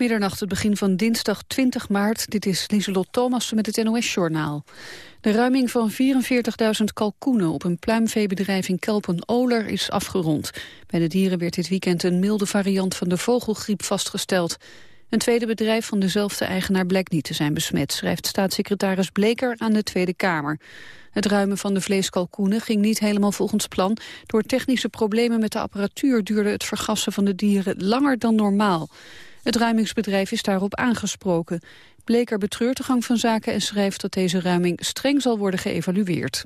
Middernacht, het begin van dinsdag 20 maart. Dit is Lieselot Thomas met het NOS-journaal. De ruiming van 44.000 kalkoenen op een pluimveebedrijf in Kelpen-Oler is afgerond. Bij de dieren werd dit weekend een milde variant van de vogelgriep vastgesteld. Een tweede bedrijf van dezelfde eigenaar blijkt niet te zijn besmet... schrijft staatssecretaris Bleker aan de Tweede Kamer. Het ruimen van de vleeskalkoenen ging niet helemaal volgens plan. Door technische problemen met de apparatuur duurde het vergassen van de dieren langer dan normaal. Het ruimingsbedrijf is daarop aangesproken. Bleker betreurt de gang van zaken en schrijft dat deze ruiming streng zal worden geëvalueerd.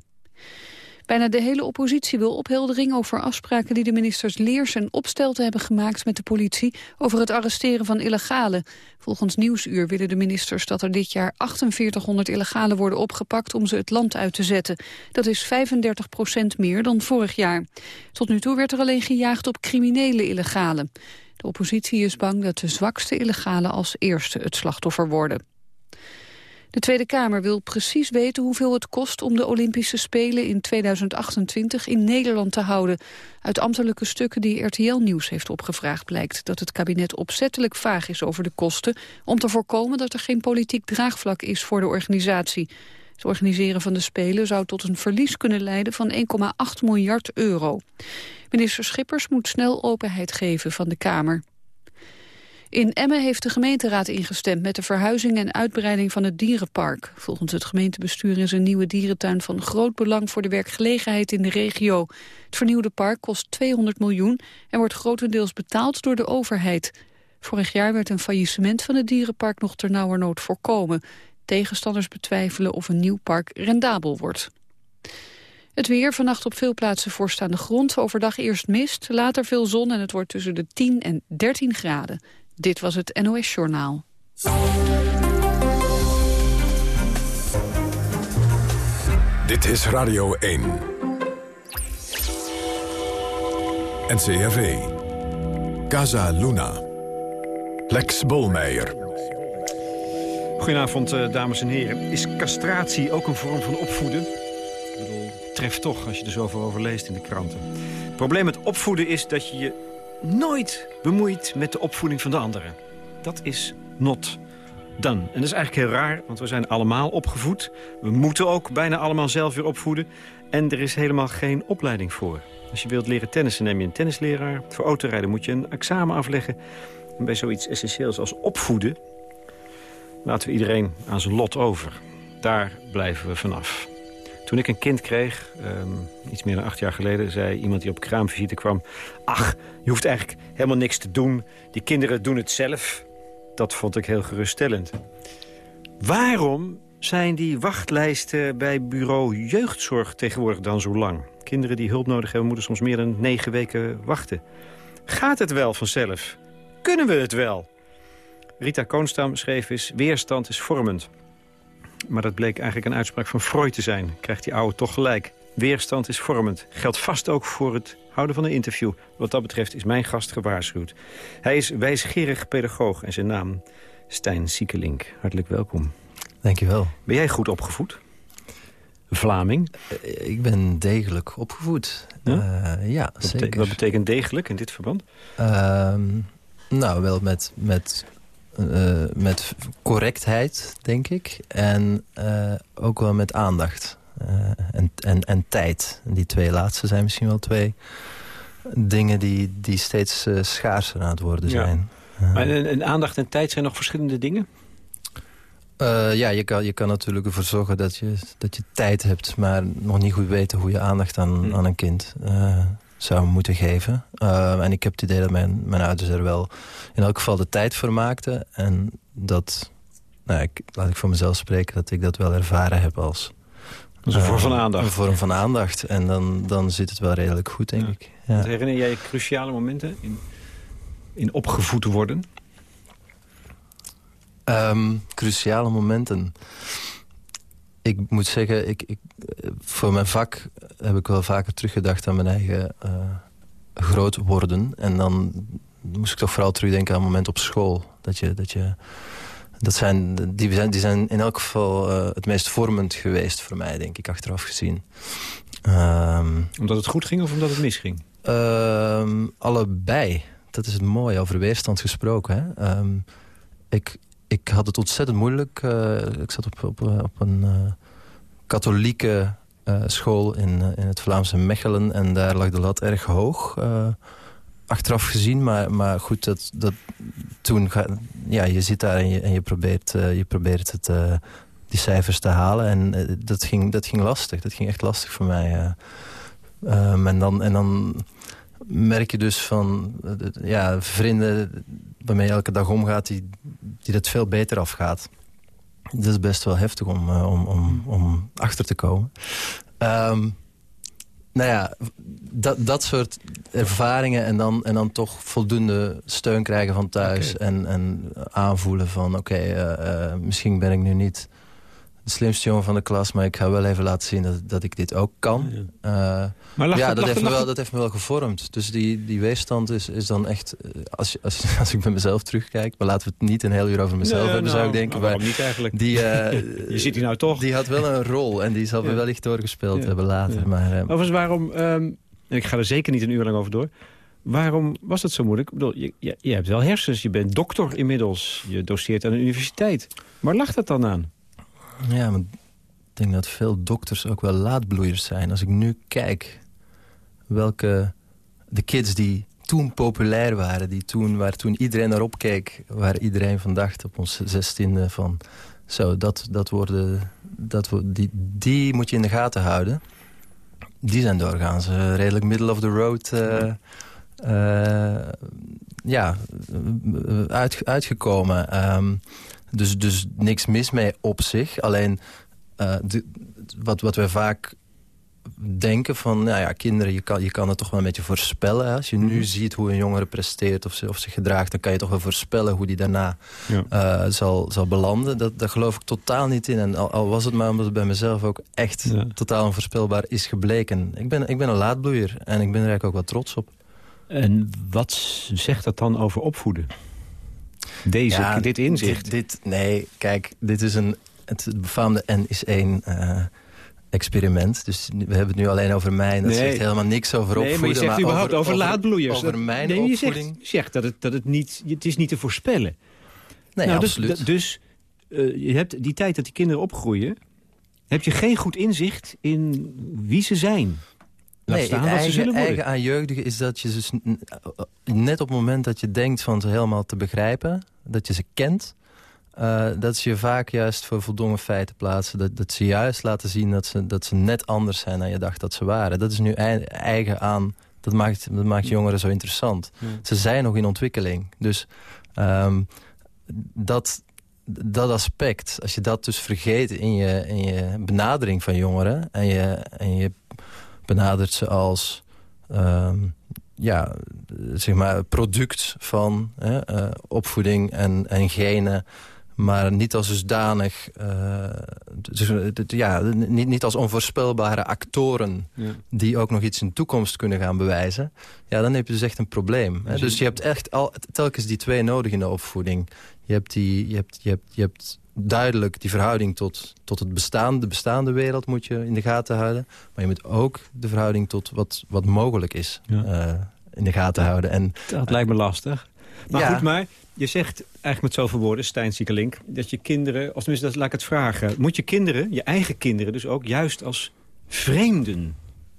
Bijna de hele oppositie wil opheldering over afspraken die de ministers Leers en Opstelten hebben gemaakt met de politie over het arresteren van illegalen. Volgens Nieuwsuur willen de ministers dat er dit jaar 4800 illegalen worden opgepakt om ze het land uit te zetten. Dat is 35 procent meer dan vorig jaar. Tot nu toe werd er alleen gejaagd op criminele illegalen. De oppositie is bang dat de zwakste illegalen als eerste het slachtoffer worden. De Tweede Kamer wil precies weten hoeveel het kost om de Olympische Spelen in 2028 in Nederland te houden. Uit ambtelijke stukken die RTL Nieuws heeft opgevraagd blijkt dat het kabinet opzettelijk vaag is over de kosten om te voorkomen dat er geen politiek draagvlak is voor de organisatie. Het organiseren van de Spelen zou tot een verlies kunnen leiden van 1,8 miljard euro. Minister Schippers moet snel openheid geven van de Kamer. In Emmen heeft de gemeenteraad ingestemd met de verhuizing en uitbreiding van het dierenpark. Volgens het gemeentebestuur is een nieuwe dierentuin van groot belang voor de werkgelegenheid in de regio. Het vernieuwde park kost 200 miljoen en wordt grotendeels betaald door de overheid. Vorig jaar werd een faillissement van het dierenpark nog ternauwernood voorkomen. Tegenstanders betwijfelen of een nieuw park rendabel wordt. Het weer, vannacht op veel plaatsen vorst aan de grond. Overdag eerst mist, later veel zon en het wordt tussen de 10 en 13 graden. Dit was het NOS Journaal. Dit is Radio 1. NCRV. Casa Luna. Lex Bolmeijer. Goedenavond, eh, dames en heren. Is castratie ook een vorm van opvoeden? Ik bedoel, treft toch als je er zoveel over leest in de kranten. Het probleem met opvoeden is dat je je nooit bemoeit met de opvoeding van de anderen. Dat is not done. En dat is eigenlijk heel raar, want we zijn allemaal opgevoed. We moeten ook bijna allemaal zelf weer opvoeden. En er is helemaal geen opleiding voor. Als je wilt leren tennissen, neem je een tennisleraar. Voor autorijden moet je een examen afleggen. En bij zoiets essentieels als opvoeden... laten we iedereen aan zijn lot over. Daar blijven we vanaf. Toen ik een kind kreeg, um, iets meer dan acht jaar geleden... zei iemand die op kraamvisite kwam... ach, je hoeft eigenlijk helemaal niks te doen. Die kinderen doen het zelf. Dat vond ik heel geruststellend. Waarom zijn die wachtlijsten bij bureau jeugdzorg tegenwoordig dan zo lang? Kinderen die hulp nodig hebben moeten soms meer dan negen weken wachten. Gaat het wel vanzelf? Kunnen we het wel? Rita Koonstam schreef eens... Weerstand is vormend. Maar dat bleek eigenlijk een uitspraak van Freud te zijn. Krijgt die oude toch gelijk. Weerstand is vormend. Geldt vast ook voor het houden van een interview. Wat dat betreft is mijn gast gewaarschuwd. Hij is wijsgerig pedagoog en zijn naam Stijn Siekelink. Hartelijk welkom. Dankjewel. Ben jij goed opgevoed? Vlaming? Uh, ik ben degelijk opgevoed. Ja, uh, ja wat zeker. wat betekent degelijk in dit verband? Uh, nou, wel met, met met correctheid, denk ik. En uh, ook wel met aandacht. Uh, en, en, en tijd. Die twee laatste zijn misschien wel twee dingen die, die steeds schaarser aan het worden zijn. Ja. Maar en, en, aandacht en tijd zijn nog verschillende dingen? ja, je kan, je kan natuurlijk ervoor zorgen dat je, dat je tijd hebt... maar nog niet goed weten hoe je aandacht aan, hmm. aan een kind zou moeten geven. Uh, en ik heb het idee dat mijn, mijn ouders er wel in elk geval de tijd voor maakten. En dat, nou, ik, laat ik voor mezelf spreken, dat ik dat wel ervaren heb als... Dus een vorm van aandacht. Een vorm van aandacht. En dan, dan zit het wel redelijk goed, denk ja. ik. Ja. Herinner jij je cruciale momenten in, in opgevoed worden? Um, cruciale momenten ik moet zeggen, ik, ik, voor mijn vak heb ik wel vaker teruggedacht aan mijn eigen uh, groot worden. En dan moest ik toch vooral terugdenken aan een moment op school. Dat je, dat je, dat zijn, die, zijn, die zijn in elk geval uh, het meest vormend geweest voor mij, denk ik, achteraf gezien. Um, omdat het goed ging of omdat het misging? Um, allebei. Dat is het mooie, over weerstand gesproken. Hè? Um, ik, ik had het ontzettend moeilijk. ik zat op, op, op een katholieke school in, in het Vlaamse Mechelen. En daar lag de lat erg hoog achteraf gezien. Maar, maar goed, dat, dat, toen ga, ja, je zit daar en je, en je, probeert, je probeert het, die cijfers te halen. En dat, ging, dat ging lastig. Dat ging echt lastig voor mij. En, dan, en dan merk je dus van ja, vrienden waarmee je elke dag omgaat... die, die dat veel beter afgaat. Dat is best wel heftig om, uh, om, om, om achter te komen. Um, nou ja, dat, dat soort ervaringen en dan, en dan toch voldoende steun krijgen van thuis... En, en aanvoelen van oké, okay, uh, uh, misschien ben ik nu niet de slimste jongen van de klas... maar ik ga wel even laten zien dat, dat ik dit ook kan. Ja, uh, maar ja dat, heeft me wel, dat heeft me wel gevormd. Dus die, die weerstand is, is dan echt... Eh, als, als, als ik bij mezelf terugkijk... maar laten we het niet een heel uur over mezelf hebben, zou ik nou, denken. waarom niet eigenlijk? Die, uh, je ziet die nou toch. Die had wel een rol en die zal ja. wellicht doorgespeeld hebben later. Maar, uh, Overigens, waarom... Um, en ik ga er zeker niet een uur lang over door... Waarom was het zo moeilijk? Ik bedoel, je, je, je hebt wel hersens, je bent dokter inmiddels. Je doseert aan de universiteit. Waar lag dat dan aan? Ja, maar ik denk dat veel dokters ook wel laadbloeiers zijn. Als ik nu kijk welke... de kids die toen populair waren, die toen, waar toen iedereen naar opkeek... waar iedereen van dacht op ons zestiende van... zo, dat, dat worden, dat, die, die moet je in de gaten houden. Die zijn doorgaans redelijk middle of the road... Uh, uh, ja, uit, uitgekomen. Um, dus, dus niks mis mee op zich. Alleen uh, de, wat, wat we vaak denken van, nou ja, kinderen, je kan, je kan het toch wel een beetje voorspellen. Hè? Als je nu mhm. ziet hoe een jongere presteert of, ze, of zich gedraagt... dan kan je toch wel voorspellen hoe die daarna ja. uh, zal, zal belanden. Dat, daar geloof ik totaal niet in. En al, al, was het maar omdat het bij mezelf ook echt totaal onvoorspelbaar is gebleken. Ik ben, ik ben een laadbloeier en ik ben er eigenlijk ook wel trots op. En wat zegt dat dan over opvoeden? Deze, dit inzicht? Dit, nee, kijk, dit is een, het befaamde N is één... Uh, experiment. Dus we hebben het nu alleen over mij. Dat zegt helemaal niks over opvoeden. Nee, maar je zegt maar überhaupt over, over laadbloeiers. Over mijn nee, je zegt, zegt, dat, het, dat het niet... Het is niet te voorspellen. Nee, nou, dus- absoluut. Dus, dus uh, je hebt die tijd dat die kinderen opgroeien... heb je geen goed inzicht in wie ze zijn. Laat nee, staan eigen, eigen aan jeugdigen is dat je dus net op het moment dat je denkt van ze helemaal te begrijpen dat je ze kent... Uh, dat ze je vaak juist voor voldongen feiten plaatsen. Dat, dat ze juist laten zien dat ze, dat ze net anders zijn dan je dacht dat ze waren. Dat is nu eigen aan... Dat maakt, dat maakt jongeren zo interessant. Ze zijn nog in ontwikkeling. Dus um, dat, dat aspect, als je dat dus vergeet in je, in je benadering van jongeren... en je, en je benadert ze als... Um, ja, zeg maar, product van hè, uh, opvoeding en, en genen maar niet als dusdanig, uh, dus, ja, niet, niet als onvoorspelbare actoren... Ja. die ook nog iets in de toekomst kunnen gaan bewijzen... ja, dan heb je dus echt een probleem. Hè? Dus je hebt echt al, telkens die twee nodig in de opvoeding. Je hebt, die, je hebt, je hebt, je hebt duidelijk die verhouding tot, tot het bestaande, de bestaande wereld moet je in de gaten houden. Maar je moet ook de verhouding tot wat, wat mogelijk is uh, in de gaten houden. En, dat lijkt me lastig. Maar ja. goed, maar je zegt eigenlijk met zoveel woorden, Stijn Siekelink... dat je kinderen, of tenminste, dat, laat ik het vragen... moet je kinderen, je eigen kinderen dus ook juist als vreemden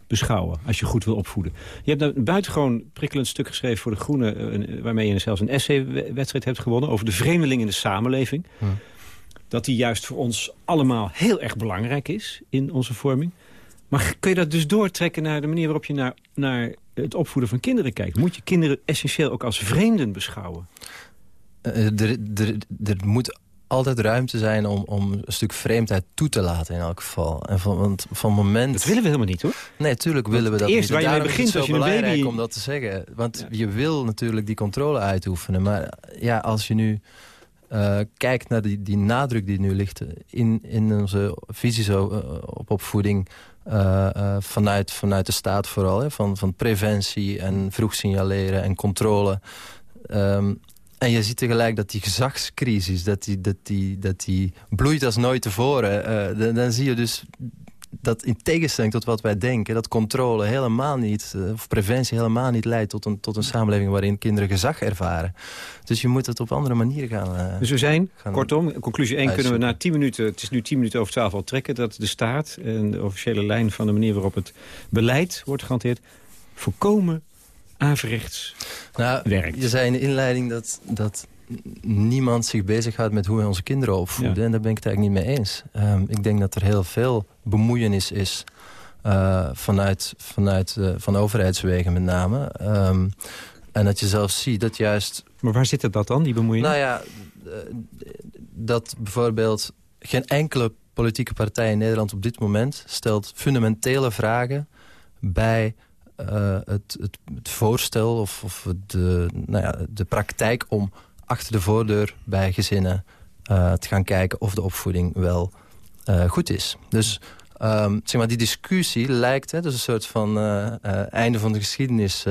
beschouwen... als je goed wil opvoeden. Je hebt een buitengewoon prikkelend stuk geschreven voor De Groene... Eh, waarmee je zelfs een essay-wedstrijd hebt gewonnen... over de vreemdeling in de samenleving. Hm dat die juist voor ons allemaal heel erg belangrijk is in onze vorming. Maar kun je dat dus doortrekken naar de manier waarop je naar, naar het opvoeden van kinderen kijkt? Moet je kinderen essentieel ook als vreemden beschouwen? Uh, er, er, er moet altijd ruimte zijn om, om een stuk vreemdheid toe te laten in elk geval. En van, want van moment... Dat willen we helemaal niet, hoor. Nee, tuurlijk willen we dat eerst niet. waar je mee begint als je een baby... om dat te zeggen. Want je wil natuurlijk die controle uitoefenen. Maar ja, als je nu uh, kijkt naar die, die nadruk die nu ligt in, in onze visie zo, uh, op opvoeding... Uh, vanuit, vanuit de staat vooral, hè, van, van preventie en vroeg signaleren en controle. Um, en je ziet tegelijk dat die gezagscrisis, dat die, dat die, dat die bloeit als nooit tevoren. Dan, zie je dus dat in tegenstelling tot wat wij denken... dat controle helemaal niet, eh, of preventie helemaal niet leidt... tot een, tot een samenleving waarin kinderen gezag ervaren. Dus je moet het op andere manieren gaan... Uh, dus we zijn, kortom, conclusie 1 kunnen we na 10 minuten... het is nu 10 minuten over 12 al trekken... dat de staat en de officiële lijn van de manier waarop het beleid wordt gehanteerd... volkomen averechts nou, werkt. Je zei in de inleiding dat, dat niemand zich bezighoudt met hoe we onze kinderen opvoeden. En daar ben ik het eigenlijk niet mee eens. Ehm, ik denk dat er heel veel bemoeienis is... Uh, vanuit, vanuit uh, van overheidswegen met name. Um, en dat je zelfs ziet dat juist... Maar waar zit dat dan, die bemoeienis? Nou ja, uh, dat bijvoorbeeld geen enkele politieke partij in Nederland op dit moment... stelt fundamentele vragen bij het, het, het, voorstel of, of de, nou ja, de praktijk om achter de voordeur bij gezinnen uh, te gaan kijken of de opvoeding wel uh, goed is. Dus um, zeg maar, die discussie lijkt, hè, dus een soort van uh, einde van de geschiedenis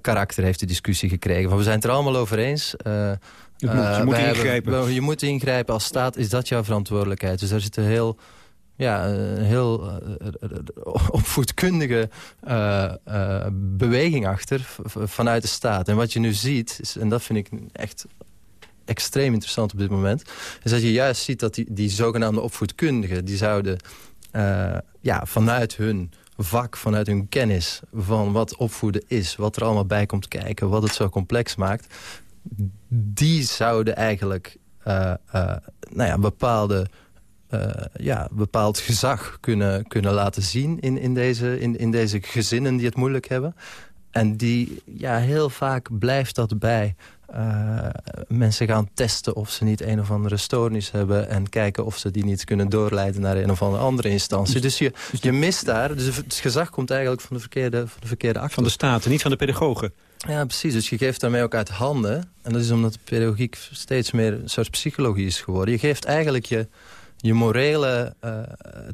karakter heeft die discussie gekregen. Van, we zijn het er allemaal over eens. je moet, je moet ingrijpen. je moet ingrijpen als staat, is dat jouw verantwoordelijkheid. Dus daar zit een heel ja, een heel opvoedkundige uh, uh, beweging achter vanuit de staat. En wat je nu ziet, is, en dat vind ik echt extreem interessant op dit moment... is dat je juist ziet dat die, die zogenaamde opvoedkundigen... die zouden ja, vanuit hun vak, vanuit hun kennis van wat opvoeden is... wat er allemaal bij komt kijken, wat het zo complex maakt... die zouden eigenlijk nou ja, bepaalde uh, ja, bepaald gezag kunnen, kunnen laten zien in, in, deze, in, in deze gezinnen die het moeilijk hebben. En die, ja, heel vaak blijft dat bij. Uh, mensen gaan testen of ze niet een of andere stoornis hebben... en kijken of ze die niet kunnen doorleiden naar een of andere instantie. Dus je, je mist daar, dus het gezag komt eigenlijk van de verkeerde, van de verkeerde. Van de staten, niet van de pedagogen. Ja, precies. Dus je geeft daarmee ook uit handen. En dat is omdat de pedagogiek steeds meer een soort psychologie is geworden. Je geeft eigenlijk je, je morele uh,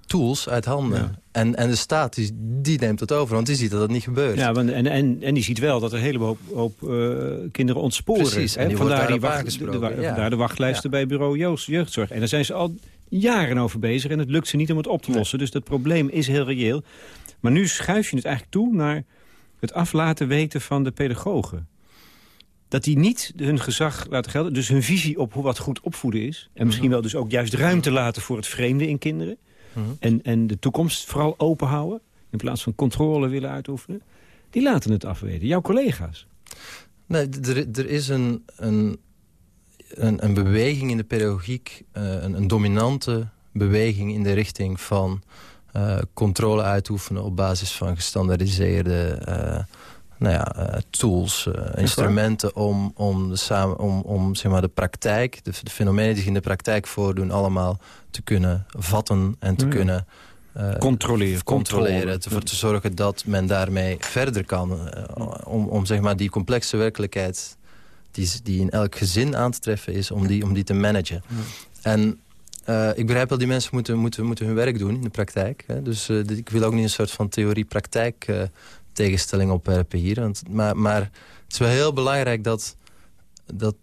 tools uit handen. En, en de staat die, die neemt het over, want die ziet dat het niet gebeurt. Ja, en, en, en die ziet wel dat er een heleboel hoop, uh, kinderen ontsporen. Precies, hè? Vandaar, die wacht, de, de, ja. de wachtlijsten bij bureau Joost, Jeugdzorg. En daar zijn ze al jaren over bezig en het lukt ze niet om het op te lossen. Dus dat probleem is heel reëel. Maar nu schuif je het eigenlijk toe naar het aflaten weten van de pedagogen dat die niet hun gezag laten gelden. Dus hun visie op hoe wat goed opvoeden is. En misschien wel dus ook juist ruimte laten voor het vreemde in kinderen. Mhm. en, en de toekomst vooral open houden. In plaats van controle willen uitoefenen. Die laten het afweten. Jouw collega's. Nee, er, is een, een, een, een, beweging in de pedagogiek. Uh, een, een, dominante beweging in de richting van... Uh, controle uitoefenen op basis van gestandaardiseerde... Nou ja, uh, tools, uh, instrumenten om, om, de, samen, om, om zeg maar, de praktijk, de, de, fenomenen die zich in de praktijk voordoen, allemaal te kunnen vatten en te kunnen uh, controleren. controleren te, te zorgen dat men daarmee verder kan. om, om zeg maar, die complexe werkelijkheid die, die in elk gezin aan te treffen is, om die, om die te managen. En ik begrijp wel, die mensen moeten, moeten, moeten hun werk doen in de praktijk. Hè? Dus ik wil ook niet een soort van theorie-praktijk tegenstelling opwerpen hier. Want, maar, maar het is wel heel belangrijk dat, dat...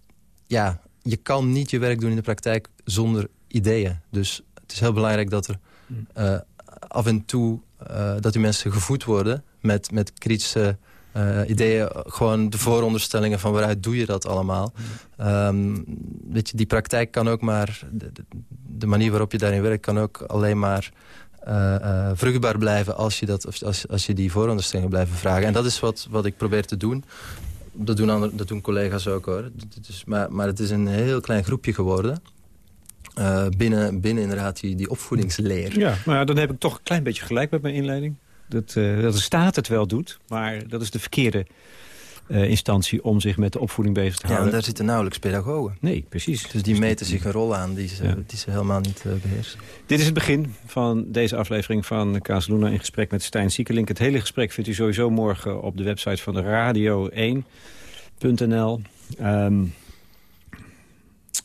Ja, je kan niet je werk doen in de praktijk zonder ideeën. Dus het is heel belangrijk dat er hmm. eh, af en toe... Uh, dat die mensen gevoed worden met, met kritische uh, ideeën. Gewoon de vooronderstellingen van waaruit doe je dat allemaal. Um, weet je, die praktijk kan ook maar... De, de, manier waarop je daarin werkt kan ook alleen maar uh, vruchtbaar blijven als je, dat, als, als je die vooronderstellingen blijven vragen. En dat is wat, wat ik probeer te doen. Dat doen, dat doen collega's ook hoor. Dus, maar, maar het is een heel klein groepje geworden. Uh, binnen, binnen inderdaad die, die opvoedingsleer. Ja, maar dan heb ik toch een klein beetje gelijk met mijn inleiding. Dat, dat de staat het wel doet, maar dat is de verkeerde uh, instantie om zich met de opvoeding bezig te houden. Ja, daar zitten nauwelijks pedagogen. Nee, precies. Dus die meten zich een rol aan die ze, die ze helemaal niet uh, beheersen. Dit is het begin van deze aflevering van Kaas Luna in gesprek met Stijn Siekelink. Het hele gesprek vindt u sowieso morgen op de website van de radio1.nl. Um, ehm,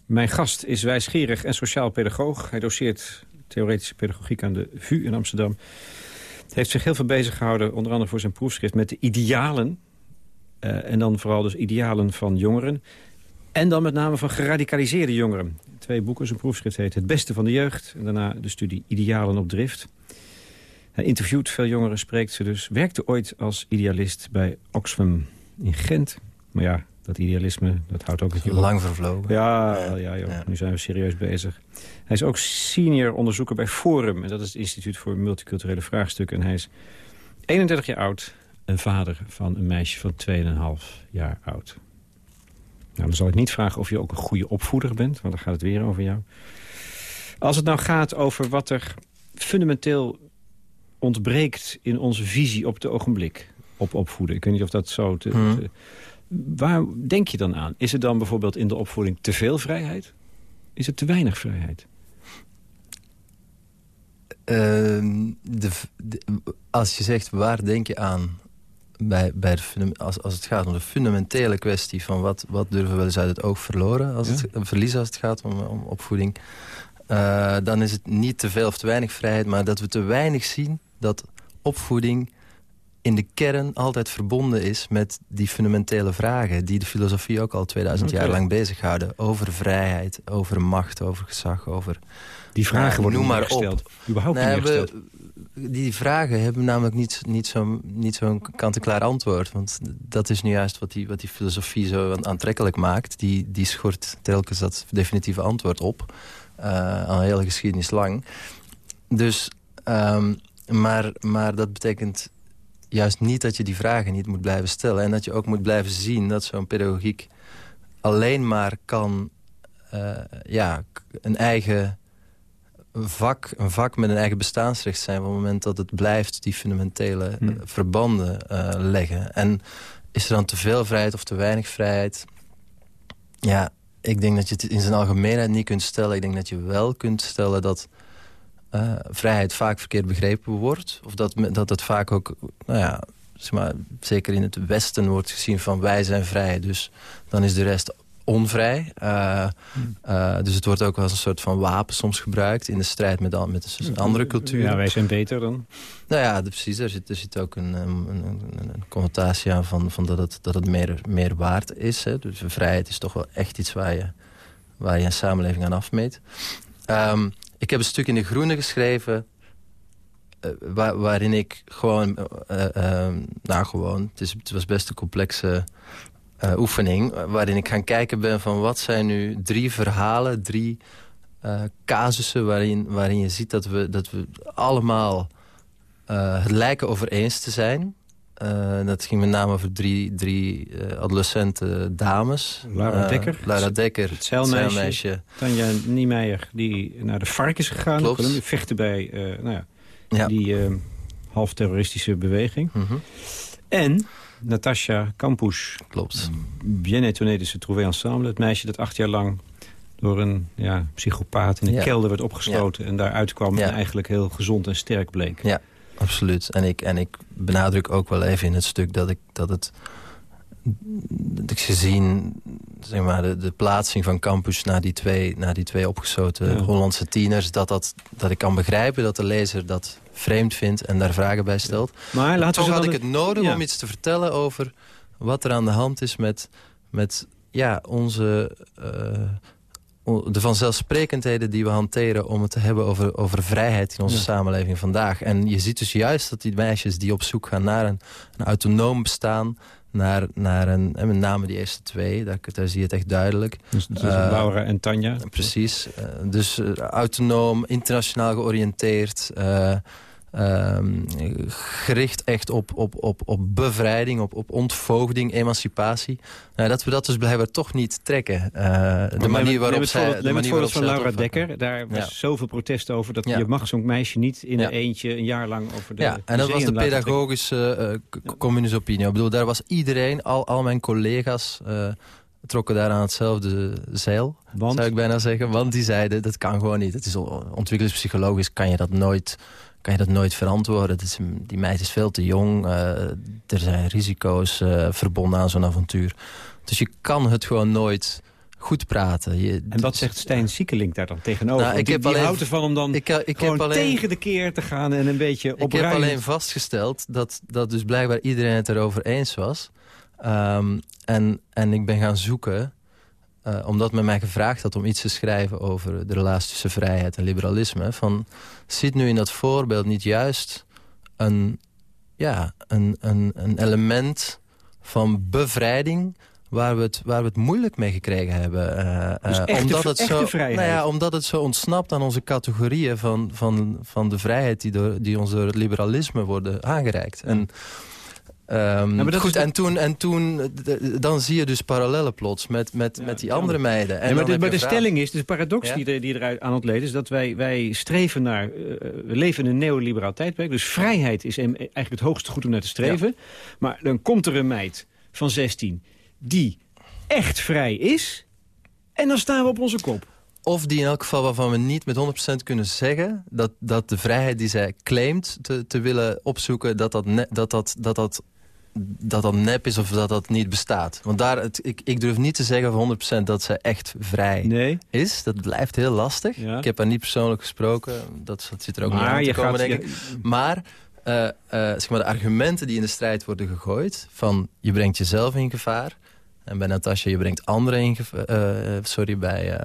mijn gast is wijsgerig en sociaal pedagoog. Hij doseert theoretische pedagogiek aan de VU in Amsterdam. Hij heeft zich heel veel bezig gehouden, onder andere voor zijn proefschrift... met de idealen en dan vooral dus idealen van jongeren. En dan met name van geradicaliseerde jongeren. Twee boeken, zijn proefschrift heet Het Beste van de Jeugd. En daarna de studie Idealen op Drift. Hij interviewt veel jongeren, spreekt ze dus. Werkte ooit als idealist bij Oxfam in Gent. Maar ja, dat idealisme, dat houdt ook keer Lang vervlogen. Ja, ja, joh, nu zijn we serieus bezig. Hij is ook senior onderzoeker bij Forum. En dat is het Instituut voor Multiculturele Vraagstukken. En hij is 31 jaar oud. Een vader van een meisje van 2,5 jaar oud. Nou, dan zal ik niet vragen of je ook een goede opvoeder bent. Want dan gaat het weer over jou. Als het nou gaat over wat er fundamenteel ontbreekt... in onze visie op het ogenblik op opvoeden. Ik weet niet of dat zo... Te, Hmm. te- waar denk je dan aan? Is er dan bijvoorbeeld in de opvoeding te veel vrijheid? Is er te weinig vrijheid? Ehm, de, de- als je zegt, waar denk je aan... Bij, bij de, als, als het gaat om de fundamentele kwestie... van wat, wat durven we eens uit het oog verloren, als het, verliezen als het gaat om, om opvoeding... eh, dan is het niet te veel of te weinig vrijheid... maar dat we te weinig zien dat opvoeding in de kern altijd verbonden is... met die fundamentele vragen die de filosofie ook al 2000 jaar lang bezighouden. Over vrijheid, over macht, over gezag, over... Die vragen Ja, worden noem niet maar gesteld. Überhaupt Nee, niet gesteld. Die vragen hebben namelijk niet, niet zo'n niet zo'n kant-en-klaar antwoord. Want dat is nu juist wat die, wat die filosofie zo aantrekkelijk maakt. Die, die schort telkens dat definitieve antwoord op. eh, al een hele geschiedenis lang. Dus, ehm, maar, maar dat betekent juist niet dat je die vragen niet moet blijven stellen. En dat je ook moet blijven zien dat zo'n pedagogiek alleen maar kan... eh, ja, een eigen vak, een vak met een eigen bestaansrecht zijn... op het moment dat het blijft die fundamentele eh, Hmm. verbanden eh, leggen. En is er dan te veel vrijheid of te weinig vrijheid? Ja, ik denk dat je het in zijn algemeenheid niet kunt stellen. Ik denk dat je wel kunt stellen dat eh, vrijheid vaak verkeerd begrepen wordt. Of dat, dat het vaak ook, nou ja, zeg maar, zeker in het Westen wordt gezien van wij zijn vrij. Dus dan is de rest onvrij. Eh, eh, dus het wordt ook als een soort van wapen soms gebruikt... in de strijd met, al- met de andere culturen. Ja, wij zijn beter dan. Nou ja, precies. Er zit, er zit ook een, een, een, een- een connotatie aan van, van dat het, dat het meer, meer waard is. Hè. Dus vrijheid is toch wel echt iets waar je, waar je een samenleving aan afmeet. Ehm, ik heb een stuk in De Groene geschreven... eh, waar- waarin ik gewoon... eh, eh, nou, gewoon... Het, is, het was best een complexe eh, oefening... waarin ik gaan kijken ben van wat zijn nu drie verhalen... drie eh, casussen waarin, waarin je ziet dat we, dat we allemaal eh, het lijken over eens te zijn. Eh, dat ging met name over drie, drie eh, adolescente dames. Lara Eh, Dekker. Lara Dekker, Het zeilmeisje. Tanja Niemeyer, die naar de vark is gegaan. Klopt. Vechten bij eh, nou ja, Ja. die eh, half-terroristische beweging. Mhm, En Natasha Campus, klopt. bien étonné de se trouver ensemble. Het meisje dat acht jaar lang door een ja, psychopaat in een Ja. kelder werd opgesloten... en daaruit kwam en eigenlijk heel gezond en sterk bleek. Ja, absoluut. En ik, en ik benadruk ook wel even in het stuk dat, ik, dat het... Dat ik gezien zeg maar, de, de plaatsing van campus naar die twee, naar die twee opgesloten Ja. Hollandse tieners... Dat, dat, dat ik kan begrijpen dat de lezer dat vreemd vindt en daar vragen bij stelt. Maar laten Toch we ze had ik het nodig ja. om iets te vertellen over wat er aan de hand is met, met ja, onze... eh, de vanzelfsprekendheden die we hanteren om het te hebben over, over vrijheid in onze Ja. samenleving vandaag. En je ziet dus juist dat die meisjes die op zoek gaan naar een, een autonoom bestaan, naar, naar een, en met name die eerste twee, daar, daar zie je het echt duidelijk. Dus, dus Eh, Laura en Tanja. Precies. Eh, dus eh, autonoom, internationaal georiënteerd. Eh, ehm, gericht echt op, op, op, op bevrijding, op, op ontvoogding, emancipatie. Nou, dat we dat dus blijkbaar toch niet trekken. Eh, de manier waarop zij... Neem de het voorbeeld van Laura. Dekker. Daar was Ja. zoveel protest over. Dat Ja. je mag zo'n meisje niet in Ja. een eentje een jaar lang over de Ja, en dat was de pedagogische communis opinie. Ik bedoel, daar was iedereen, al, al mijn collega's... eh, trokken daar aan hetzelfde zeil, Want zou ik bijna zeggen. Want die zeiden, dat kan gewoon niet. Het is on- ontwikkelingspsychologisch kan je dat nooit, kan je dat nooit verantwoorden. Is, die meid is veel te jong. eh, er zijn risico's eh, verbonden aan zo'n avontuur. Dus je kan het gewoon nooit goed praten. Je, En wat zegt Stijn Siekelink daar dan tegenover? Nou, ik die, heb die alleen- houdt ervan om dan ik, ik gewoon heb alleen... tegen de keer te gaan en een beetje Ik heb alleen vastgesteld dat, dat dus blijkbaar iedereen het erover eens was. Ehm, en, en ik ben gaan zoeken, eh, omdat men mij gevraagd had om iets te schrijven over de relatie tussen vrijheid en liberalisme. Van, zit nu in dat voorbeeld niet juist een, ja, een, een, een element van bevrijding waar we het, waar we het moeilijk mee gekregen hebben. Uh, dus echte, omdat, het zo, nou ja, omdat het zo ontsnapt aan onze categorieën van, van, van de vrijheid... die, door, die ons door het liberalisme worden aangereikt. En, Um, goed, en toen, en toen dan zie je dus parallellen plots met, met, met die andere meiden. En maar de, maar de stelling is, de paradox die, die eruit aan het leed is... dat wij, wij streven naar, uh, we leven in een neoliberaal tijdperk... dus vrijheid is eigenlijk het hoogste goed om naar te streven. Maar dan komt er een meid van 16 die echt vrij is... en dan staan we op onze kop. Of die in elk geval waarvan we niet met 100% kunnen zeggen... Dat, dat de vrijheid die zij claimt te, te willen opzoeken... dat dat, dat, dat, dat, dat dat dat nep is of dat dat niet bestaat. Want daar, het, ik, ik durf niet te zeggen van 100% dat ze echt vrij nee. is. Dat blijft heel lastig. Ik heb haar niet persoonlijk gesproken. Dat, dat zit er ook niet aan te komen, denk ik. Maar uh, uh, zeg maar de argumenten die in de strijd worden gegooid... van je brengt jezelf in gevaar... en bij Natasja je brengt anderen in gevaar... Uh, sorry, bij...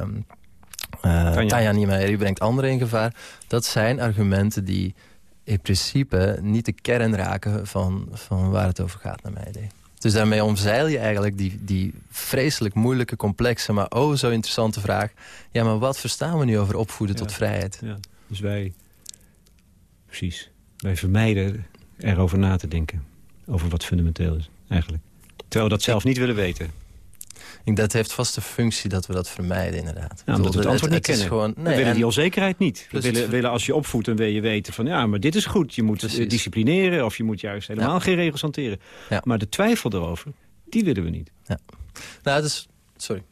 Uh, Tanja Niemeyer, je brengt anderen in gevaar. Dat zijn argumenten die in principe niet de kern raken van, van waar het over gaat naar mij idee. Dus daarmee omzeil je eigenlijk die, die vreselijk moeilijke, complexe... maar oh zo interessante vraag. Ja, maar wat verstaan we nu over opvoeden tot vrijheid? Ja. Dus wij, precies, wij vermijden erover na te denken. Over wat fundamenteel is, eigenlijk. Terwijl we dat zelf niet willen weten dat heeft vast de functie dat we dat vermijden, inderdaad. Ja, omdat we het antwoord niet kennen. Gewoon, nee, we willen die onzekerheid niet. We willen, willen, als je opvoedt, dan wil je weten van... ja, maar dit is goed. Je moet Precies. disciplineren of je moet juist helemaal geen regels hanteren. Maar de twijfel erover, die willen we niet. Ja. Nou, dus... Sorry.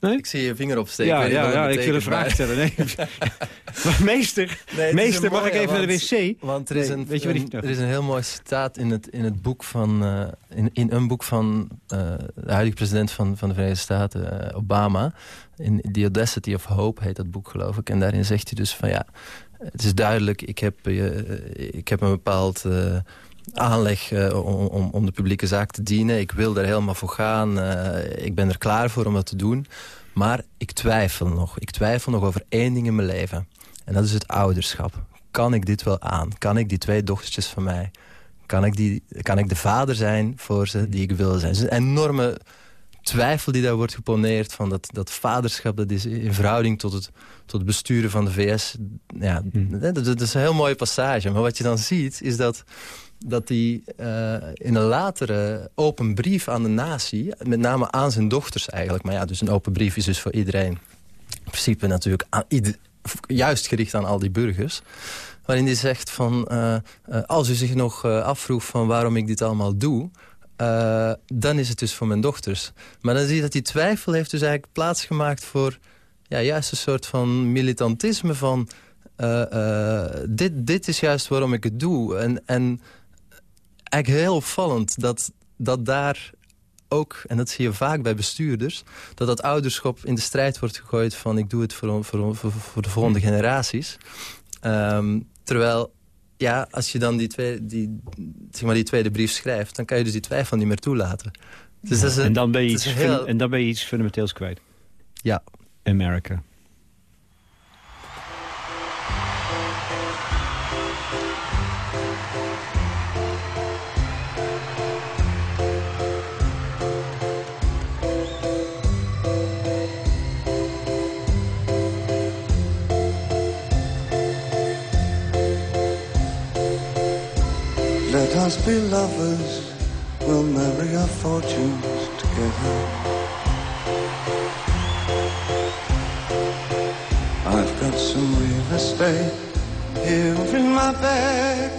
Nee? Ik zie je vinger opsteken. Ja, ja, ja ik wil een vraag stellen. Nee. maar meester, meester mag ik even naar de wc? Want er is, een, weet je wat er is een heel mooi citaat in het, in het boek van... Uh, in, in een boek van uh, de huidige president van, van de Verenigde Staten, uh, Obama. In The Audacity of Hope heet dat boek, geloof ik. En daarin zegt hij dus van ja, het is duidelijk, ik heb, ik heb een bepaald aanleg uh, om, om de publieke zaak te dienen. Ik wil daar helemaal voor gaan. Uh, ik ben er klaar voor om dat te doen. Maar ik twijfel nog. Ik twijfel nog over één ding in mijn leven. En dat is het ouderschap. Kan ik dit wel aan? Kan ik die twee dochtertjes van mij... Kan ik, die, kan ik de vader zijn voor ze die ik wil zijn? Het is een enorme twijfel die daar wordt geponeerd... van dat, dat vaderschap dat is in verhouding tot het, tot het besturen van de VS. Ja, hmm. dat, dat, is een heel mooie passage. Maar wat je dan ziet, is dat dat hij uh, in een latere open brief aan de natie... met name aan zijn dochters eigenlijk... maar ja, dus een open brief is dus voor iedereen... in principe natuurlijk aan, juist gericht aan al die burgers... waarin hij zegt van... Uh, uh, als u zich nog afvroeg van waarom ik dit allemaal doe... dan is het dus voor mijn dochters. Maar dan zie je dat die twijfel heeft dus eigenlijk plaatsgemaakt voor... Ja, juist een soort van militantisme van... dit, dit is juist waarom ik het doe. En... en eigenlijk heel opvallend dat, dat daar ook, en dat zie je vaak bij bestuurders... dat dat ouderschap in de strijd wordt gegooid van... ik doe het voor, voor, voor, voor de volgende generaties. Um, terwijl, ja, als je dan die tweede, die, zeg maar die tweede brief schrijft... dan kan je dus die twijfel niet meer toelaten. Dus dat is en, dan ben je iets heel... en dan ben je iets fundamenteels kwijt. Ja. America. Us be lovers, we'll marry our fortunes together. I've got some real estate here in my bag.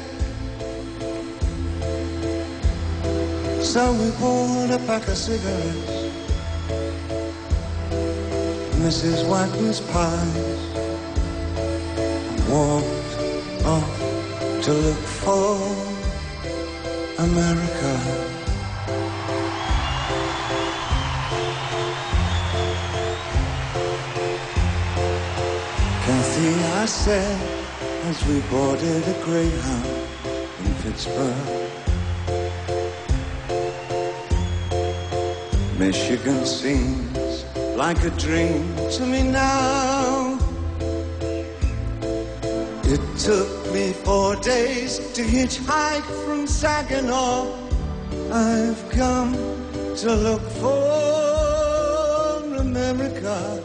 So we bought a pack of cigarettes, Mrs. Wagner's pies, walked off to look for America. Kathy, I said, as we boarded a Greyhound in Pittsburgh. Michigan seems like a dream to me now. It took me four days to hitchhike from Saginaw. I've come to look for America.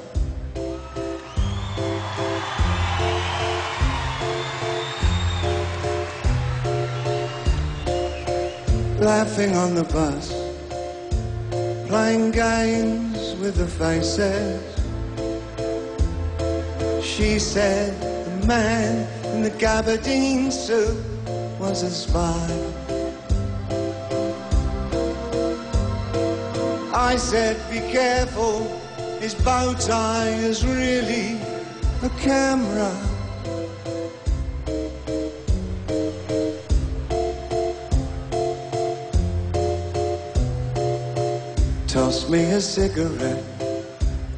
Laughing on the bus, playing games with the faces. She said man the gabardine suit was a spy. I said, be careful, his bow tie is really a camera. Toss me a cigarette,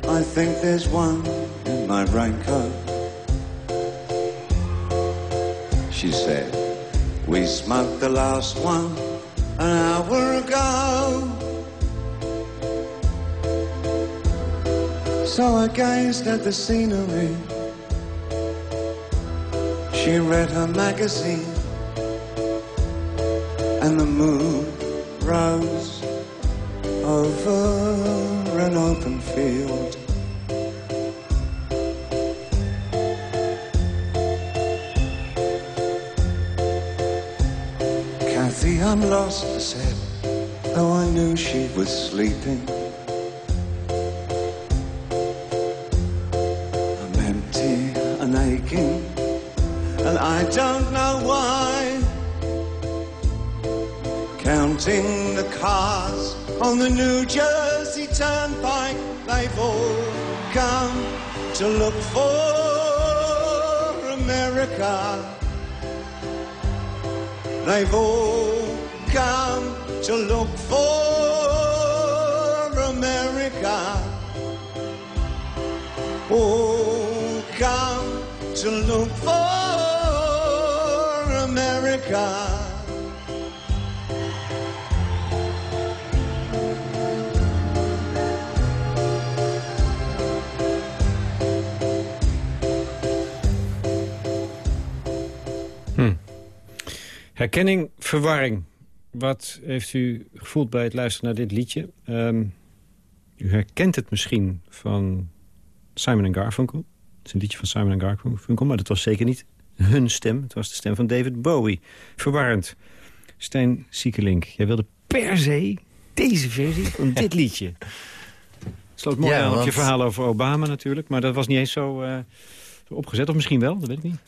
I think there's one in my raincoat. She said, we smoked the last one an hour ago. So I gazed at the scenery. She read her magazine, and the moon rose I'm lost, I said, though I knew she was sleeping. I'm empty and aching, and I don't know why. Counting the cars on the New Jersey Turnpike, they've all come to look for America. They've all to look for America. All come to look for America. Herkenning, verwarring. Wat heeft u gevoeld bij het luisteren naar dit liedje? Ehm, u herkent het misschien van Simon Garfunkel. Het is een liedje van Simon Garfunkel, maar dat was zeker niet hun stem. Het was de stem van David Bowie. Verwarrend. Stijn Siekelink, jij wilde per se deze versie van dit liedje. Het sloot mooi Ja, aan op je verhaal over Obama natuurlijk. Maar dat was niet eens zo, eh, zo opgezet. Of misschien wel, dat weet ik niet.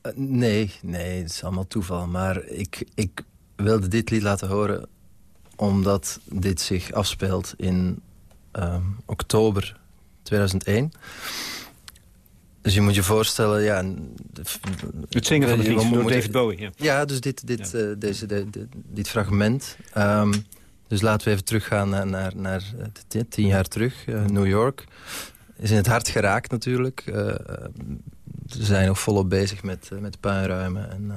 Eh, nee, nee, het is allemaal toeval. Maar ik, ik wilde dit lied laten horen omdat dit zich afspeelt in ehm, oktober 2001. Dus je moet je voorstellen, ja... de- Het zingen van het we lied door David Bowie. Ja. Ja, dus dit, dit, eh, deze, de, de- dit fragment. Ehm, dus laten we even teruggaan naar, naar, naar eh, tien- jaar terug. eh, New York. Is in het hart geraakt natuurlijk. Eh, ze zijn nog volop bezig met, met puinruimen en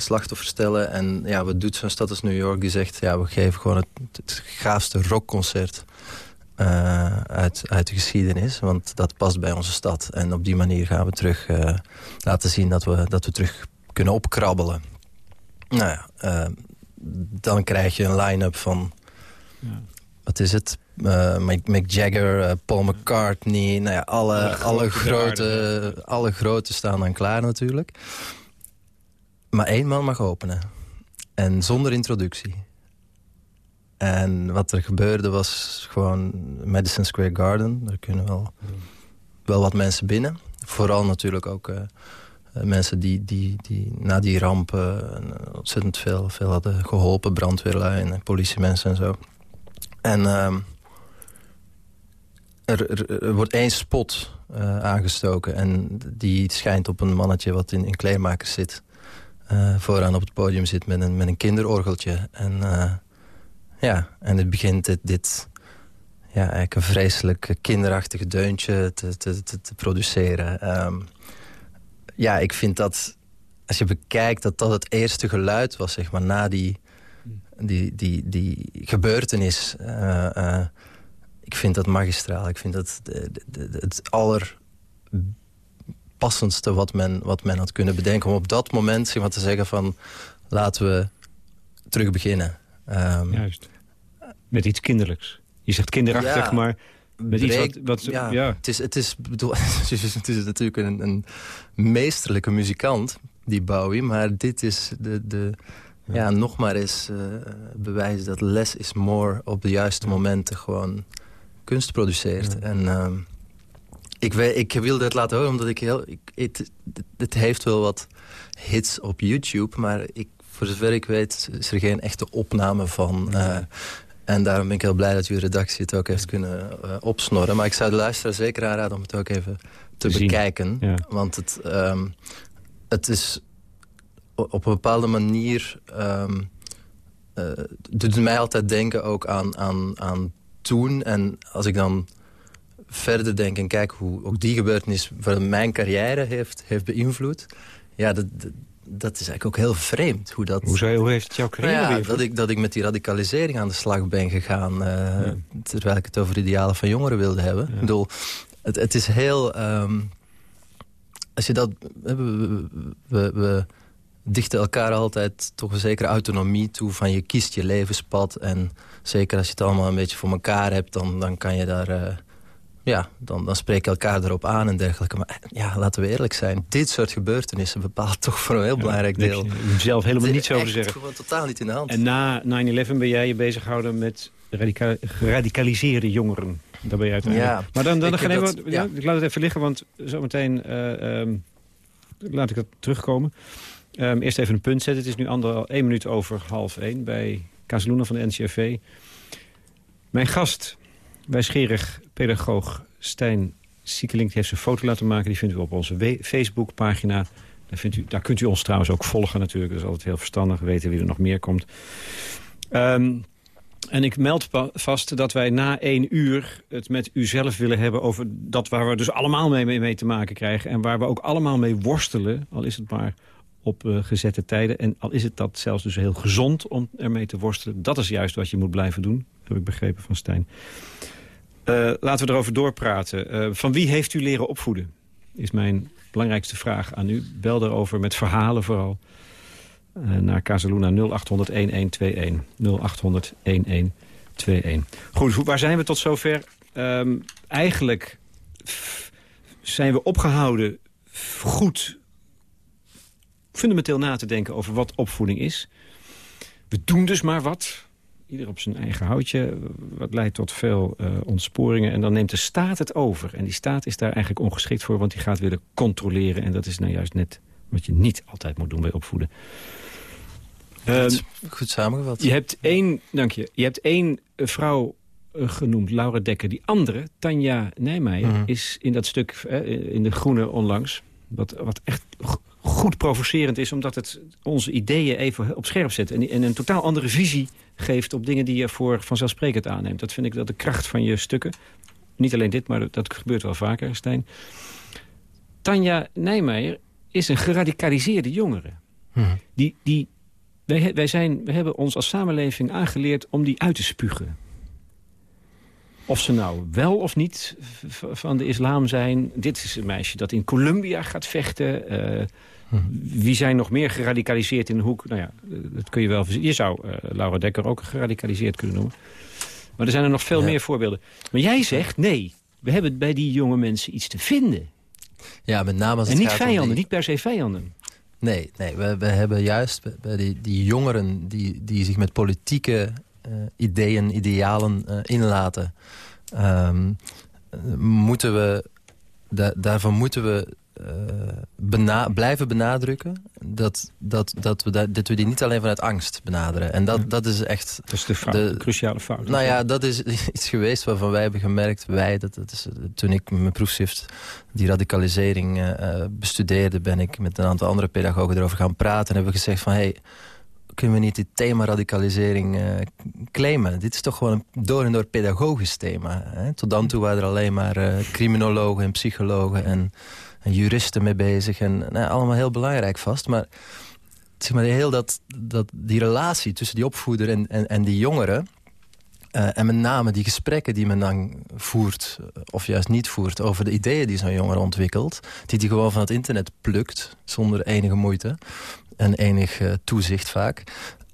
slachtoffers stellen. En ja, wat doet zo'n stad als New York? Die zegt, ja, we geven gewoon het, het gaafste rockconcert eh, uit, uit de geschiedenis. Want dat past bij onze stad. En op die manier gaan we terug eh, laten zien dat we, dat we terug kunnen opkrabbelen. Nou ja, eh, dan krijg je een line-up van... Ja. Wat is het? Mick, Jagger, Paul McCartney. Nou ja, alle, Alle grote alle grote staan dan klaar natuurlijk. Maar één man mag openen. En zonder introductie. En wat er gebeurde was gewoon Madison Square Garden. Er kunnen wel, wel wat mensen binnen. Vooral natuurlijk ook eh, eh, mensen die, die, die na die ramp eh, ontzettend veel, veel hadden geholpen. Brandweerlui en politiemensen en zo. En ehm, er, er, wordt één spot aangestoken. En die schijnt op een mannetje wat in, in kleermakers zit. Eh, vooraan op het podium zit met een, met een kinderorgeltje. En eh, ja, en het begint dit, dit ja, eigenlijk een vreselijk kinderachtige deuntje te, te, te, produceren. Ehm, ja, ik vind dat, als je bekijkt dat dat het eerste geluid was, zeg maar, na die, die, die, die gebeurtenis. eh, ik vind dat magistraal. Ik vind dat het aller passendste wat men, wat men had kunnen bedenken. Om op dat moment zeg maar, te zeggen van laten we terug beginnen. Um, Juist. Met iets kinderlijks. Je zegt kinderachtig, maar met iets wat... wat ja, ja, Het, is, het, is, bedoel, het is natuurlijk een, een meesterlijke muzikant, die Bowie. Maar dit is de, de, ja. nog maar eens uh, bewijs dat less is more op de juiste momenten gewoon kunst produceert. En uh, ik, weet, ik wilde het laten horen omdat ik heel... Ik, het, het heeft wel wat hits op YouTube, maar ik, voor zover ik weet is er geen echte opname van... Uh, en daarom ben ik heel blij dat uw redactie het ook heeft kunnen uh, opsnorren. Maar ik zou de luisteraar zeker aanraden om het ook even te bekijken. Want het, um, het is op een bepaalde manier... Um, uh, doet mij altijd denken ook aan, aan, aan toen. En als ik dan verder denk en kijk hoe ook die gebeurtenis... voor mijn carrière heeft, heeft beïnvloed... ja, dat, dat is eigenlijk ook heel vreemd. Hoe, dat, hoe, hoe heeft het jouw carrière nou ja, dat ik, dat ik met die radicalisering aan de slag ben gegaan... Uh, terwijl ik het over idealen van jongeren wilde hebben. Ik bedoel, het, het is heel... Um, als je dat... We, we, we, dichten elkaar altijd toch een zekere autonomie toe... van je kiest je levenspad. En zeker als je het allemaal een beetje voor elkaar hebt... dan, dan kan je daar... Uh, ja, dan, dan spreek je elkaar erop aan en dergelijke. Maar ja, laten we eerlijk zijn. Dit soort gebeurtenissen bepaalt toch voor een heel belangrijk deel. Je zelf helemaal niets over zeggen. gewoon totaal niet in de hand. En na 9-11 ben jij je bezig gehouden met geradicaliseerde jongeren. Daar ben je uiteindelijk. Ja, maar dan, dan, gaan dat, even, ja. ik laat het even liggen, want zometeen uh, um, laat ik dat terugkomen. Um, eerst even een punt zetten. Het is nu anderhalf, één minuut over half één bij Casaluna van de NCRV. Mijn gast wijsgerig pedagoog Stijn Siekelink heeft zijn foto laten maken. Die vindt u op onze Facebookpagina. Daar, vindt u, daar kunt u ons trouwens ook volgen natuurlijk. Dat is altijd heel verstandig. Weten wie er nog meer komt. Ehm, en ik meld vast dat wij na één uur het met u zelf willen hebben... over dat waar we dus allemaal mee, mee te maken krijgen... en waar we ook allemaal mee worstelen, al is het maar op uh, gezette tijden. En al is het dat zelfs dus heel gezond om ermee te worstelen... dat is juist wat je moet blijven doen, heb ik begrepen van Stijn. Uh, laten we erover doorpraten. Uh, van wie heeft u leren opvoeden? Is mijn belangrijkste vraag aan u. Bel erover met verhalen vooral. Uh, naar Casaluna 0800-1121. 0800-1121. Goed, waar zijn we tot zover? Um, eigenlijk zijn we opgehouden goed fundamenteel na te denken over wat opvoeding is. We doen dus maar wat ieder op zijn eigen houtje. Wat leidt tot veel uh, ontsporingen. En dan neemt de staat het over. En die staat is daar eigenlijk ongeschikt voor. Want die gaat willen controleren. En dat is nou juist net wat je niet altijd moet doen bij opvoeden. Goed, um, goed samengevat. Je hebt één, dank je. Je hebt één eh, vrouw uh, genoemd, Laura Dekker. Die andere, Tanja Nijmeijer, mhm. is in dat stuk in de Groene onlangs... Wat, wat echt goed provocerend is... omdat het onze ideeën even op scherp zet. En, en een totaal andere visie geeft op dingen die je voor vanzelfsprekend aanneemt. Dat vind ik dat de kracht van je stukken. Niet alleen dit, maar dat gebeurt wel vaker, Stijn. Tanja Nijmeijer is een geradicaliseerde jongere. Hmm. Die, die, wij, wij, zijn, we hebben ons als samenleving aangeleerd om die uit te spugen. Of ze nou wel of niet van de islam zijn. Dit is een meisje dat in Colombia gaat vechten. Uh, wie zijn nog meer geradicaliseerd in de hoek? Nou ja, dat kun je wel Je zou uh, Laura Dekker ook geradicaliseerd kunnen noemen. Maar er zijn er nog veel meer voorbeelden. Maar jij zegt, nee, we hebben bij die jonge mensen iets te vinden. Ja, met name als het En niet vijanden, niet per se vijanden. Nee, nee we, we hebben juist bij die, die jongeren die, die zich met politieke uh, ideeën, idealen uh, inlaten... Um, moeten we, da daarvan moeten we uh, blijven benadrukken dat, dat, dat, we dat we die niet alleen vanuit angst benaderen. En dat, dat is echt... Dat is de, fout, de, cruciale fout. Nou ja, dat is iets geweest waarvan wij hebben gemerkt... wij, dat, dat is, toen ik mijn proefschrift die radicalisering uh, bestudeerde... ben ik met een aantal andere pedagogen erover gaan praten... en hebben gezegd van... Hey, kunnen we niet dit thema radicalisering uh, claimen? Dit is toch gewoon een door en door pedagogisch thema. Hè? Tot dan toe waren er alleen maar uh, criminologen en psychologen... en en juristen mee bezig. En nou, allemaal heel belangrijk vast. Maar, zeg maar heel dat, dat, die relatie tussen die opvoeder en, en, en die jongeren... Uh, en met name die gesprekken die men dan voert, of juist niet voert... over de ideeën die zo'n jongere ontwikkelt... die die gewoon van het internet plukt, zonder enige moeite... en enig uh, toezicht vaak.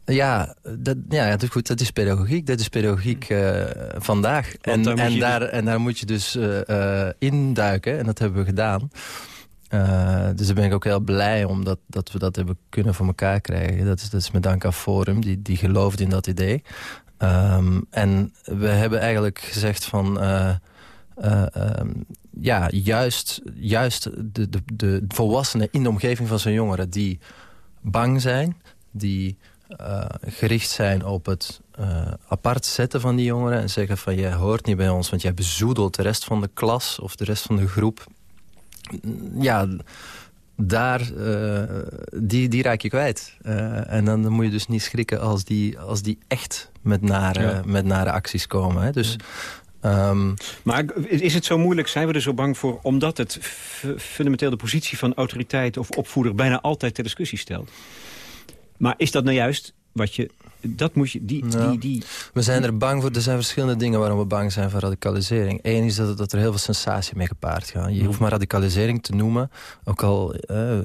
Ja, dat, ja, dat is goed. Dat is pedagogiek. Dat is pedagogiek uh, vandaag. En, daar en, daar, en daar moet je dus uh, induiken. En dat hebben we gedaan. Uh, dus daar ben ik ook heel blij om dat, dat we dat hebben kunnen voor elkaar krijgen. Dat is, dat is met dank aan Forum, die, die geloofde in dat idee. Um, en we hebben eigenlijk gezegd van... Uh, um, ja, juist, juist de, de, de volwassenen in de omgeving van zo'n jongeren... die bang zijn, die uh, gericht zijn op het uh, apart zetten van die jongeren... en zeggen van, jij hoort niet bij ons, want jij bezoedelt de rest van de klas... of de rest van de groep. Ja, daar, uh, die, die raak je kwijt. en dan, moet je dus niet schrikken als die, als die echt met nare, met nare acties komen. Hè? Dus... Um, maar is het zo moeilijk, zijn we er zo bang voor... omdat het fundamenteel de positie van autoriteit of opvoeder... bijna altijd ter discussie stelt? Maar is dat nou juist wat je... Dat moet je, die, die, die, we zijn er bang voor. Er zijn verschillende dingen waarom we bang zijn voor radicalisering. Eén is dat, dat er heel veel sensatie mee gepaard gaat. Je hoeft maar radicalisering te noemen. Ook al eh,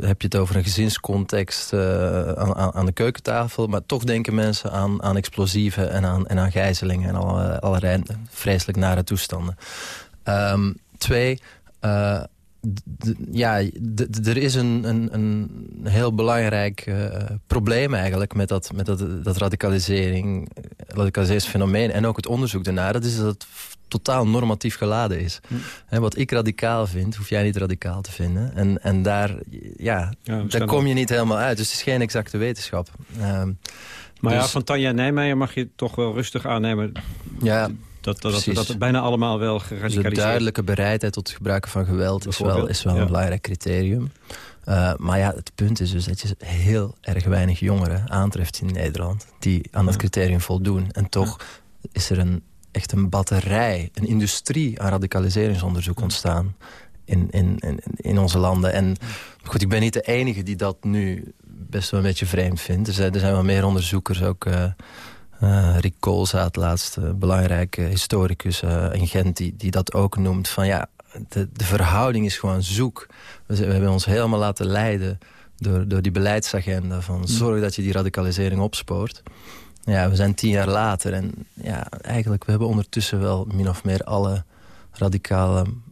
heb je het over een gezinscontext uh, aan, aan, de keukentafel. Maar toch denken mensen aan, aan explosieven en aan, en aan gijzelingen. En alle, allerlei vreselijk nare toestanden. Um, twee... Uh, ja, er is een, een, een heel belangrijk uh, probleem eigenlijk met dat, met dat, dat radicalisering, radicaliseringsfenomeen en ook het onderzoek daarnaar. Dat is dat het totaal normatief geladen is. Hm. En wat ik radicaal vind, hoef jij niet radicaal te vinden. En, en daar, ja, daar kom je niet helemaal uit. Dus het is geen exacte wetenschap. Uh, maar ja, dus- van Tanja Nijmeijer mag je toch wel rustig aannemen. Ja, dat, dat, dat, het bijna allemaal wel geradicaliseerd dus de duidelijke bereidheid tot het gebruiken van geweld is wel, is wel een belangrijk criterium. Uh, maar ja, het punt is dus dat je heel erg weinig jongeren aantreft in Nederland... die aan dat criterium voldoen. En toch is er een, echt een batterij, een industrie aan radicaliseringsonderzoek ontstaan... In, in, in, in onze landen. En goed, ik ben niet de enige die dat nu best wel een beetje vreemd vindt. Er zijn, er zijn wel meer onderzoekers ook... Uh, uh, Rick Koolzaad, laatste belangrijke historicus uh, in Gent... Die, die dat ook noemt van ja, de, de verhouding is gewoon zoek. We, we, hebben ons helemaal laten leiden door, door die beleidsagenda... van mm. zorg dat je die radicalisering opspoort. Ja, we zijn tien jaar later en ja, eigenlijk... we hebben ondertussen wel min of meer alle radicale mm.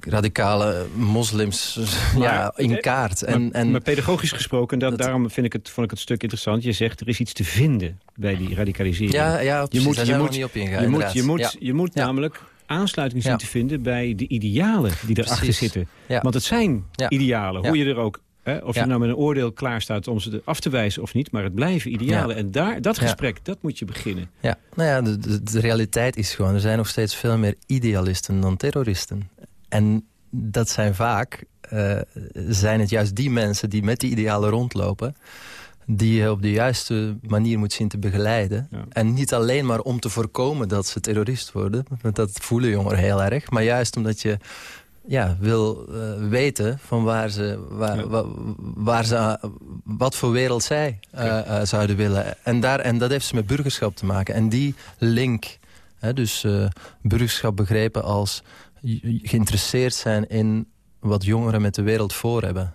Radicale moslims ja, in kaart. En, maar, en, maar pedagogisch gesproken, dat, daarom vind ik het, vond ik het stuk interessant. Je zegt, er is iets te vinden bij die radicalisering. Ja, ja je moet, je moet, niet op ingaan, je moet, je moet, je moet namelijk aansluiting zien te vinden bij de idealen die erachter zitten. Want het zijn idealen, hoe je er ook of je nou met een oordeel klaar staat om ze af te wijzen of niet. Maar het blijven idealen. En daar, dat gesprek, dat moet je beginnen. Ja, nou ja, de, de, realiteit is gewoon... er zijn nog steeds veel meer idealisten dan terroristen. En dat zijn vaak... Uh, zijn het juist die mensen die met die idealen rondlopen die je op de juiste manier moet zien te begeleiden. En niet alleen maar om te voorkomen dat ze terrorist worden. Want dat voelen jongeren heel erg. Maar juist omdat je ja, wil uh, weten van waar ze, waar, waar, ze, wat voor wereld zij uh, zouden willen. En, daar, en dat heeft ze met burgerschap te maken. En die link, hè, dus burgerschap begrepen als geïnteresseerd zijn in wat jongeren met de wereld voor hebben.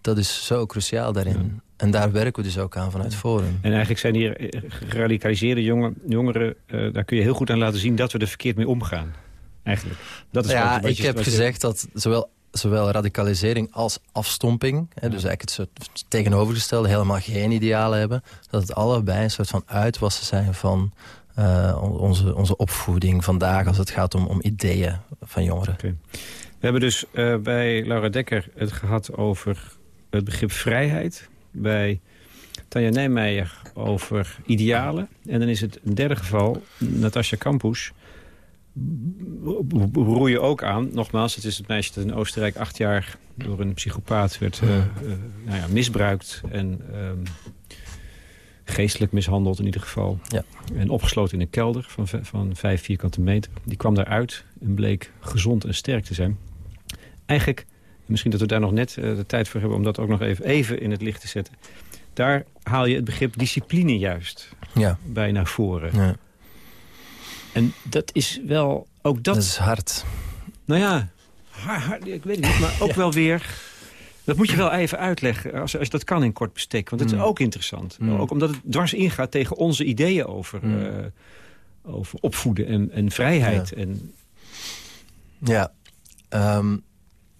Dat is zo cruciaal daarin. En daar werken we dus ook aan vanuit Forum. En eigenlijk zijn hier geradicaliseerde jongen, jongeren... daar kun je heel goed aan laten zien dat we er verkeerd mee omgaan eigenlijk. Dat is ja, ik heb gezegd dat zowel, zowel radicalisering als afstomping... Hè, dus eigenlijk het soort tegenovergestelde, helemaal geen idealen hebben... dat het allebei een soort van uitwassen zijn van uh, onze, onze opvoeding vandaag... als het gaat om, om ideeën van jongeren. Okay. We hebben dus uh, bij Laura Dekker het gehad over het begrip vrijheid... bij Tanja Nijmeijer over idealen. En dan is het een derde geval, Natasja Campus roeien ook aan. Nogmaals, het is het meisje dat in Oostenrijk acht jaar door een psychopaat werd uh, nou ja, misbruikt. En um, geestelijk mishandeld in ieder geval. Ja. En opgesloten in een kelder van, van vijf vierkante meter. Die kwam daaruit en bleek gezond en sterk te zijn. Eigenlijk, misschien dat we daar nog net uh, de tijd voor hebben... om dat ook nog even, even in het licht te zetten. Daar haal je het begrip discipline juist ja. bij naar voren. Ja. En dat is wel... Ook dat, Dat is hard. Nou ja, haar- ik weet het niet, maar ook wel weer... Dat moet je wel even uitleggen, als, als je dat kan in kort bestek. Want het is Mm. ook interessant. Mm. Ook omdat het dwars ingaat tegen onze ideeën over, Mm. eh, over opvoeden en, en vrijheid. En, Ja. Ehm,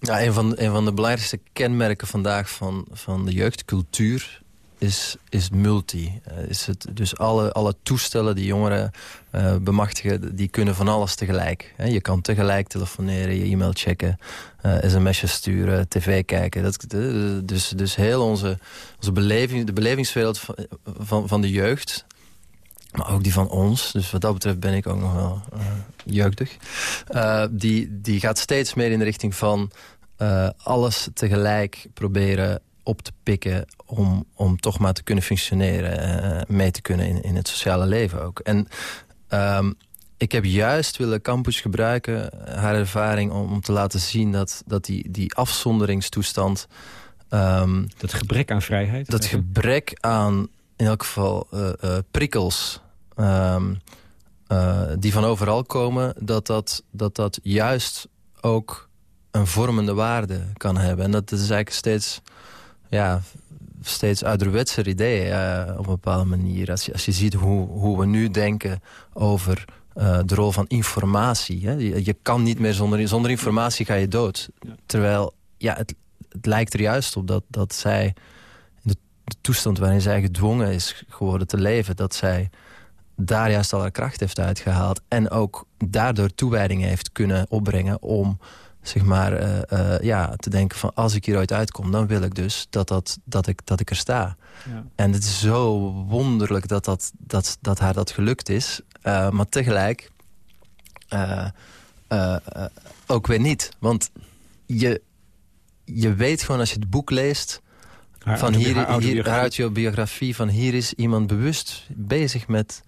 ja een, van, een van de belangrijkste kenmerken vandaag van, van de jeugdcultuur is, is multi. Eh, is het, dus alle, alle toestellen die jongeren eh, bemachtigen, die kunnen van alles tegelijk. Je kan tegelijk telefoneren, je e-mail checken, eh sms'jes sturen, tv kijken. Dat, dus, dus heel onze, onze beleving, de belevingswereld van, van, van de jeugd... Maar ook die van ons. Dus wat dat betreft ben ik ook nog wel eh, jeugdig. Die, die gaat steeds meer in de richting van alles tegelijk proberen op te pikken... om, om toch maar te kunnen functioneren, eh, mee te kunnen in, in het sociale leven ook. En ehm, ik heb juist willen Campus gebruiken, haar ervaring... om, om te laten zien dat, dat die, die afzonderingstoestand... ehm, dat gebrek aan vrijheid. dat gebrek aan, in elk geval, eh, eh, prikkels... ehm, eh, die van overal komen, dat dat, dat dat juist ook een vormende waarde kan hebben. En dat is eigenlijk steeds, ja, steeds ouderwetser idee eh, op een bepaalde manier. Als je, als je ziet hoe, hoe we nu denken over eh, de rol van informatie. Hè? Je, je kan niet meer zonder, zonder informatie ga je dood. Ja. Terwijl ja, het, het lijkt er juist op dat, dat zij in de, de toestand waarin zij gedwongen is geworden te leven... dat zij daar juist al haar kracht heeft uitgehaald. En ook daardoor toewijding heeft kunnen opbrengen om zeg maar, eh, eh, ja, te denken van als ik hier ooit uitkom... dan wil ik dus dat, dat, dat, ik, dat ik er sta. Ja. En het is zo wonderlijk dat, dat, dat, dat haar dat gelukt is. Eh, maar tegelijk ook weer niet. Want je, je weet gewoon als je het boek leest... Haar van hier, hier, haar autobiografie... van hier is iemand bewust bezig met,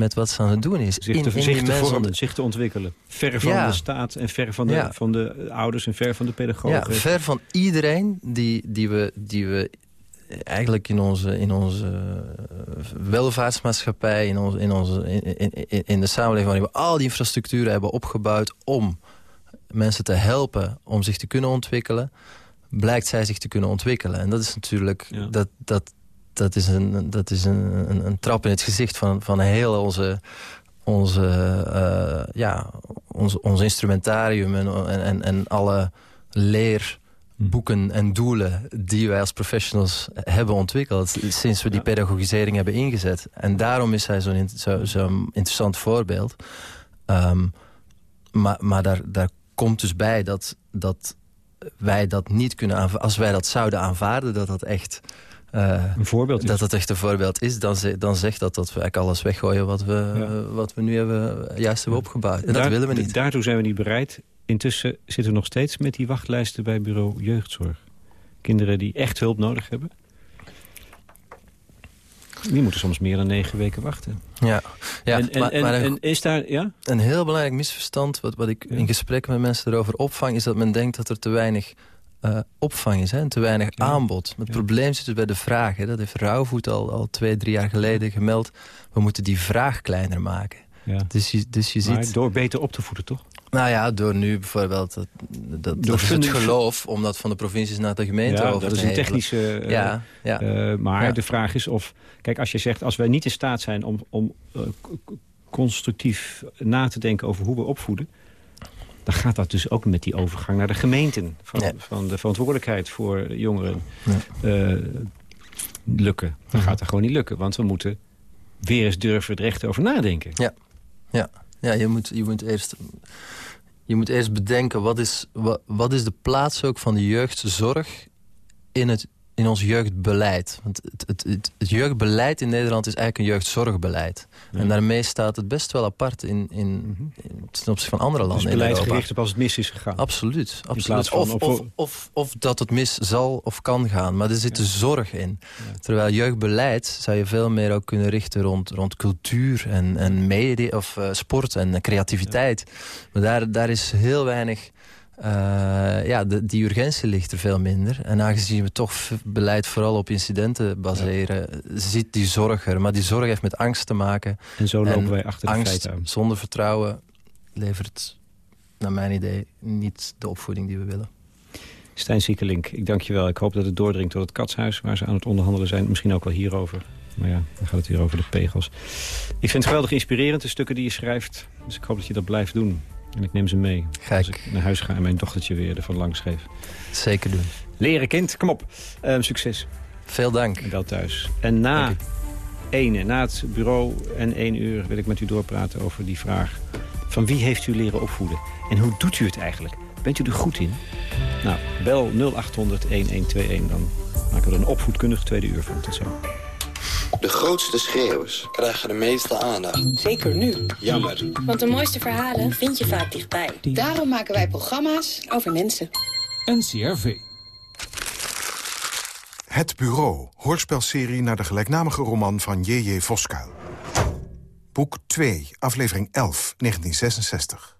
met wat ze aan het doen is. zich, in, te, in zich, te vormen, zich te ontwikkelen. Ver van Ja. de staat en ver van de, Ja. van de ouders en ver van de Ja, pedagogen. ver van iedereen die, die, we, die we eigenlijk in onze, in onze eh, welvaartsmaatschappij... in, onze, in, onze, in, in, in de samenleving waarin we al die infrastructuren hebben opgebouwd... om mensen te helpen om zich te kunnen ontwikkelen... blijkt zij zich te kunnen ontwikkelen. En dat is natuurlijk... Ja. Dat, dat, dat is, een, dat is een, een, een trap in het gezicht van, van heel onze, onze, eh, ja, ons, ons instrumentarium en, en, en alle leerboeken en doelen die wij als professionals hebben ontwikkeld sinds we die pedagogisering hebben ingezet. En daarom is hij zo'n zo, zo'n interessant voorbeeld. Ehm, maar maar daar, daar komt dus bij dat, dat wij dat niet kunnen aanvaarden. Als wij dat zouden aanvaarden, dat dat echt... eh, Een voorbeeld is. dat dat echt een voorbeeld is, dan, ze- dan zegt dat dat we eigenlijk alles weggooien wat we, Ja. eh, wat we nu hebben, juist hebben opgebouwd. En dat willen we niet. Daartoe zijn we niet bereid. Intussen zitten we nog steeds met die wachtlijsten bij bureau jeugdzorg. Kinderen die echt hulp nodig hebben. Die moeten soms meer dan negen weken wachten. Ja, ja en, en, maar, en, maar een, en is daar... Ja? een heel belangrijk misverstand, wat, wat ik Ja. in gesprekken met mensen erover opvang... is dat men denkt dat er te weinig eh, opvang is hè, en te weinig Ja. aanbod. Het Ja. probleem zit dus bij de vraag. Hè. Dat heeft Rauwvoet al, al twee, drie jaar geleden gemeld. We moeten die vraag kleiner maken. ja. Dus je, dus je Maar ziet... door beter op te voeden, toch? Nou ja, door nu bijvoorbeeld... Dat, dat, het geloof om dat van de provincies naar de gemeente ja, over dat is een technische... eh, Ja, ja. eh, maar Ja. de vraag is of... Kijk, als je zegt, als wij niet in staat zijn om, om constructief na te denken over hoe we opvoeden... dan gaat dat dus ook met die overgang naar de gemeenten... van, Ja. van de verantwoordelijkheid voor jongeren Ja. eh, lukken. Dan Mhm. gaat dat gewoon niet lukken, want we moeten weer eens durven er echt over nadenken. Ja, je moet, je moet, eerst, je moet eerst bedenken... Wat is, wat, wat is de plaats ook van de jeugdzorg in, het, in ons jeugdbeleid? Want het, het, het, het jeugdbeleid in Nederland is eigenlijk een jeugdzorgbeleid. Ja. En daarmee staat het best wel apart in, in, Mhm. in, ten opzichte van andere Dus landen in beleid Europa. gericht op als het mis is gegaan. Absoluut. absoluut. Of, of, of, of dat het mis zal of kan gaan. Maar er zit Ja. de zorg in. Ja. Terwijl jeugdbeleid zou je veel meer ook kunnen richten rond, rond cultuur en, en media, of eh, sport en creativiteit. Maar daar, daar is heel weinig Uh, ja, de, die urgentie ligt er veel minder. En aangezien we toch beleid vooral op incidenten baseren... ziet die zorg er. Maar die zorg heeft met angst te maken. En zo lopen wij achter de angst feiten aan. zonder vertrouwen levert, naar mijn idee, niet de opvoeding die we willen. Stijn Siekelink, ik dank je wel. Ik hoop dat het doordringt tot het katshuis... waar ze aan het onderhandelen zijn. Misschien ook wel hierover. Maar ja, dan gaat het hier over de pegels. Ik vind het geweldig inspirerend, de stukken die je schrijft. Dus ik hoop dat je dat blijft doen. En ik neem ze mee Kijk. als ik naar huis ga en mijn dochtertje weer ervan langs geef. Zeker doen. Leren kind, kom op. Uh, succes. Veel dank. En wel thuis. En na ene, na het bureau en één uur wil ik met u doorpraten over die vraag... van wie heeft u leren opvoeden? En hoe doet u het eigenlijk? Bent u er goed in? Nou, bel 0800-1121, dan maken we er een opvoedkundig tweede uur van. Tot zo. De grootste schreeuwers krijgen de meeste aandacht. Zeker nu. Jammer. Want de mooiste verhalen vind je vaak dichtbij. Daarom maken wij programma's over mensen. NCRV. Het Bureau, hoorspelserie naar de gelijknamige roman van J.J. Voskuil. Boek 2, aflevering 11, 1966.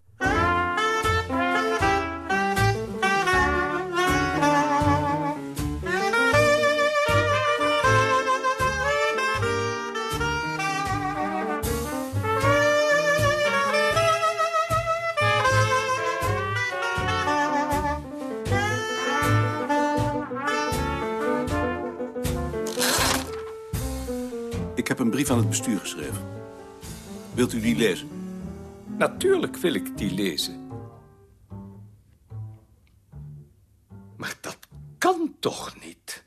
Wilt u die lezen? Natuurlijk wil ik die lezen. Maar dat kan toch niet?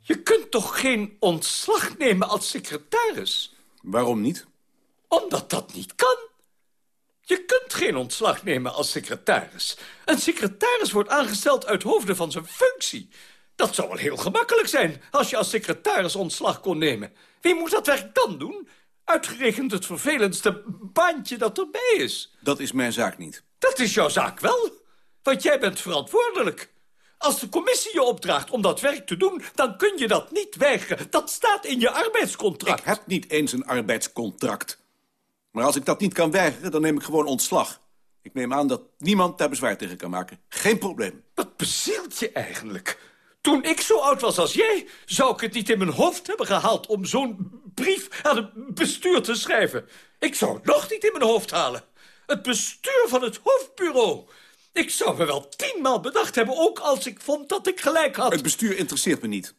Je kunt toch geen ontslag nemen als secretaris? Waarom niet? Omdat dat niet kan. Je kunt geen ontslag nemen als secretaris. Een secretaris wordt aangesteld uit hoofde van zijn functie. Dat zou wel heel gemakkelijk zijn als je als secretaris ontslag kon nemen. Wie moet dat werk dan doen? Uitgerekend het vervelendste baantje dat erbij is. Dat is mijn zaak niet. Dat is jouw zaak wel, want jij bent verantwoordelijk. Als de commissie je opdraagt om dat werk te doen, dan kun je dat niet weigeren. Dat staat in je arbeidscontract. Ik heb niet eens een arbeidscontract. Maar als ik dat niet kan weigeren, dan neem ik gewoon ontslag. Ik neem aan dat niemand daar bezwaar tegen kan maken. Geen probleem. Wat bezielt je eigenlijk? Toen ik zo oud was als jij, zou ik het niet in mijn hoofd hebben gehaald... om zo'n brief aan het bestuur te schrijven. Ik zou het nog niet in mijn hoofd halen. Het bestuur van het hoofdbureau. Ik zou me wel tienmaal bedacht hebben, ook als ik vond dat ik gelijk had. Het bestuur interesseert me niet.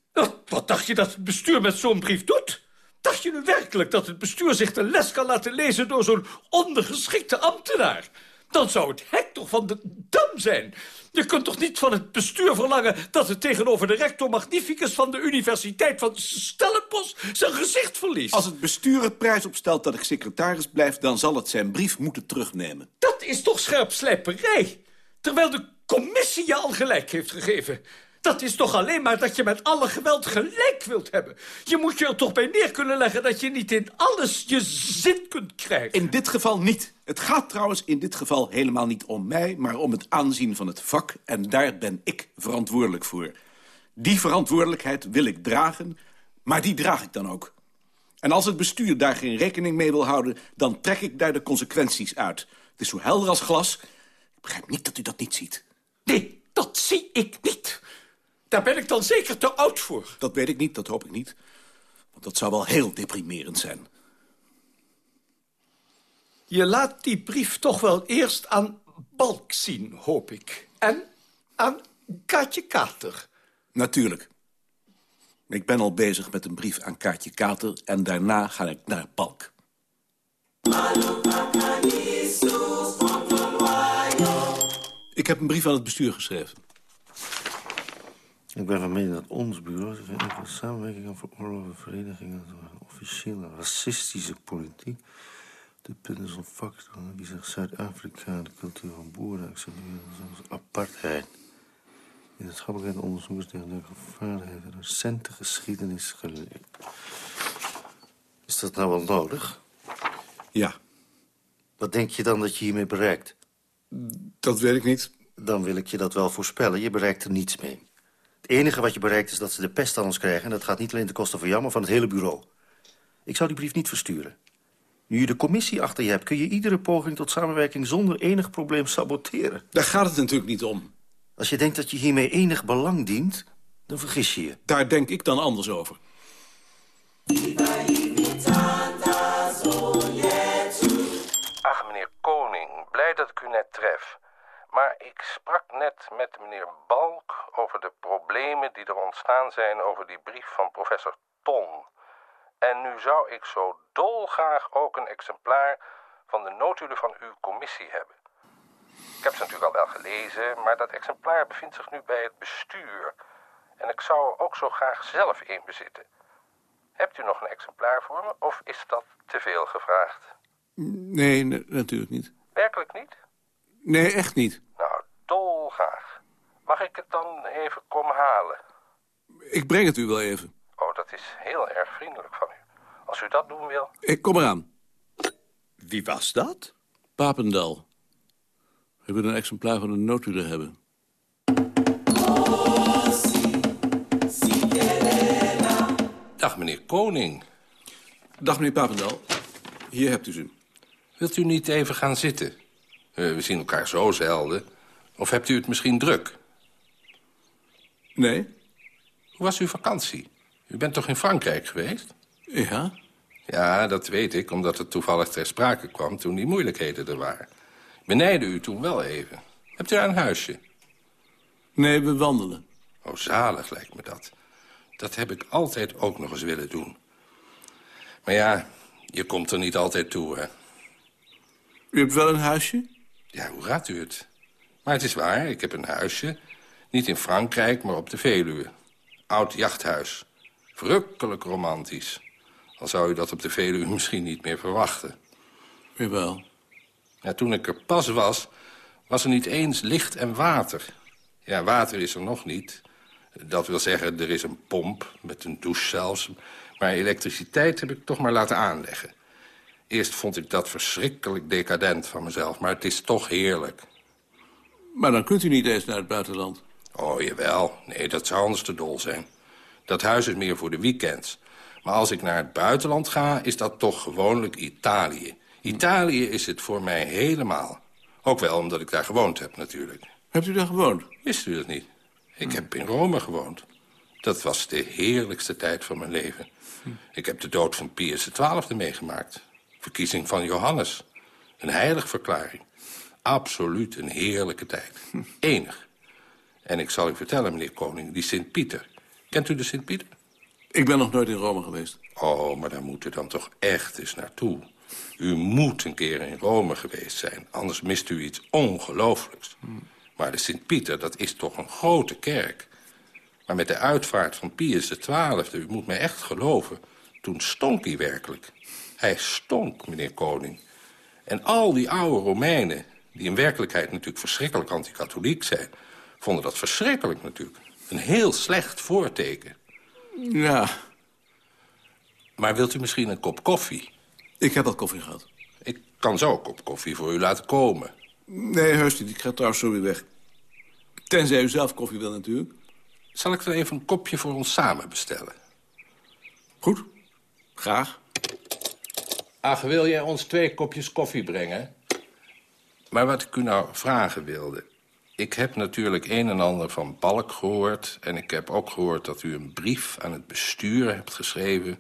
Wat dacht je dat het bestuur met zo'n brief doet? Dacht je nu werkelijk dat het bestuur zich de les kan laten lezen... door zo'n ondergeschikte ambtenaar? Dan zou het hek toch van de dam zijn. Je kunt toch niet van het bestuur verlangen... dat het tegenover de rector magnificus van de Universiteit van Stellenbosch... zijn gezicht verliest? Als het bestuur het prijs opstelt dat ik secretaris blijf... dan zal het zijn brief moeten terugnemen. Dat is toch scherpslijperij? Terwijl de commissie je al gelijk heeft gegeven. Dat is toch alleen maar dat je met alle geweld gelijk wilt hebben. Je moet je er toch bij neer kunnen leggen dat je niet in alles je zin kunt krijgen. In dit geval niet. Het gaat trouwens in dit geval helemaal niet om mij... maar om het aanzien van het vak en daar ben ik verantwoordelijk voor. Die verantwoordelijkheid wil ik dragen, maar die draag ik dan ook. En als het bestuur daar geen rekening mee wil houden... dan trek ik daar de consequenties uit. Het is zo helder als glas. Ik begrijp niet dat u dat niet ziet. Nee, dat zie ik niet. Daar ben ik dan zeker te oud voor. Dat weet ik niet, dat hoop ik niet. Want dat zou wel heel deprimerend zijn. Je laat die brief toch wel eerst aan Balk zien, hoop ik. En aan Kaatje Kater. Natuurlijk. Ik ben al bezig met een brief aan Kaatje Kater... en daarna ga ik naar Balk. Ik heb een brief aan het bestuur geschreven. Ik ben van mening dat ons bureau zich in samenwerking aan veroorloven verenigingen... officiële racistische politiek de punten is een factor die zich Zuid-Afrika de cultuur van boeren accepteren als apartheid. Wetenschappelijke onderzoekers tegen de gevaarlijkheid recente geschiedenis geleerd. Is dat nou wel nodig? Ja. Wat denk je dan dat je hiermee bereikt? Dat weet ik niet. Dan wil ik je dat wel voorspellen. Je bereikt er niets mee. Het enige wat je bereikt is dat ze de pest aan ons krijgen... en dat gaat niet alleen ten koste van jou, maar van het hele bureau. Ik zou die brief niet versturen. Nu je de commissie achter je hebt... kun je iedere poging tot samenwerking zonder enig probleem saboteren. Daar gaat het natuurlijk niet om. Als je denkt dat je hiermee enig belang dient, dan vergis je je. Daar denk ik dan anders over. Ach, meneer Koning, blij dat ik u net tref. Maar ik sprak net met meneer Balk over de problemen die er ontstaan zijn over die brief van professor Ton. En nu zou ik zo dolgraag ook een exemplaar van de notulen van uw commissie hebben. Ik heb ze natuurlijk al wel gelezen, maar dat exemplaar bevindt zich nu bij het bestuur. En ik zou er ook zo graag zelf een bezitten. Hebt u nog een exemplaar voor me, of is dat te veel gevraagd? Nee, natuurlijk niet. Werkelijk niet? Nee, echt niet. Nou, dolgraag. Mag ik het dan even komen halen? Ik breng het u wel even. Oh, dat is heel erg vriendelijk van u. Als u dat doen wil... Ik kom eraan. Wie was dat? Papendal. We willen een exemplaar van de notulen hebben. Dag, meneer Koning. Dag, meneer Papendal. Hier hebt u ze. Wilt u niet even gaan zitten? Eh, we zien elkaar zo zelden. Of hebt u het misschien druk? Nee. Hoe was uw vakantie? U bent toch in Frankrijk geweest? Ja. Ja, dat weet ik, omdat het toevallig ter sprake kwam toen die moeilijkheden er waren. Benijden u toen wel even. Hebt u daar een huisje? Nee, we wandelen. Oh, zalig lijkt me dat. Dat heb ik altijd ook nog eens willen doen. Maar ja, je komt er niet altijd toe, hè. U hebt wel een huisje? Ja, hoe raadt u het? Maar het is waar, ik heb een huisje. Niet in Frankrijk, maar op de Veluwe. Oud jachthuis. Verrukkelijk romantisch. Al zou u dat op de Veluwe misschien niet meer verwachten. Jawel. Ja, toen ik er pas was, was er niet eens licht en water. Ja, water is er nog niet. Dat wil zeggen, er is een pomp, met een douche zelfs. Maar elektriciteit heb ik toch maar laten aanleggen. Eerst vond ik dat verschrikkelijk decadent van mezelf, maar het is toch heerlijk. Maar dan kunt u niet eens naar het buitenland. Oh, jawel. Nee, dat zou anders te dol zijn. Dat huis is meer voor de weekends. Maar als ik naar het buitenland ga, is dat toch gewoonlijk Italië. Italië is het voor mij helemaal. Ook wel omdat ik daar gewoond heb, natuurlijk. Hebt u daar gewoond? Wist u dat niet? Ik heb in Rome gewoond. Dat was de heerlijkste tijd van mijn leven. Ik heb de dood van Pius XII meegemaakt. Verkiezing van Johannes. Een heiligverklaring. Absoluut een heerlijke tijd. Enig. En ik zal u vertellen, meneer Koning, die Sint-Pieter. Kent u de Sint-Pieter? Ik ben nog nooit in Rome geweest. Oh, maar daar moet u dan toch echt eens naartoe. U moet een keer in Rome geweest zijn, anders mist u iets ongelooflijks. Maar de Sint-Pieter, dat is toch een grote kerk. Maar met de uitvaart van Pius XII, u moet mij echt geloven... toen stonk hij werkelijk. Hij stonk, meneer Koning. En al die oude Romeinen, die in werkelijkheid natuurlijk verschrikkelijk anti-katholiek zijn... vonden dat verschrikkelijk natuurlijk. Een heel slecht voorteken. Ja. Maar wilt u misschien een kop koffie? Ik heb al koffie gehad. Ik kan zo een kop koffie voor u laten komen. Nee, heus niet. Ik ga trouwens zo weer weg. Tenzij u zelf koffie wil natuurlijk. Zal ik dan even een kopje voor ons samen bestellen? Goed. Graag. Ach, wil jij ons twee kopjes koffie brengen? Maar wat ik u nou vragen wilde... Ik heb natuurlijk een en ander van Balk gehoord... en ik heb ook gehoord dat u een brief aan het bestuur hebt geschreven.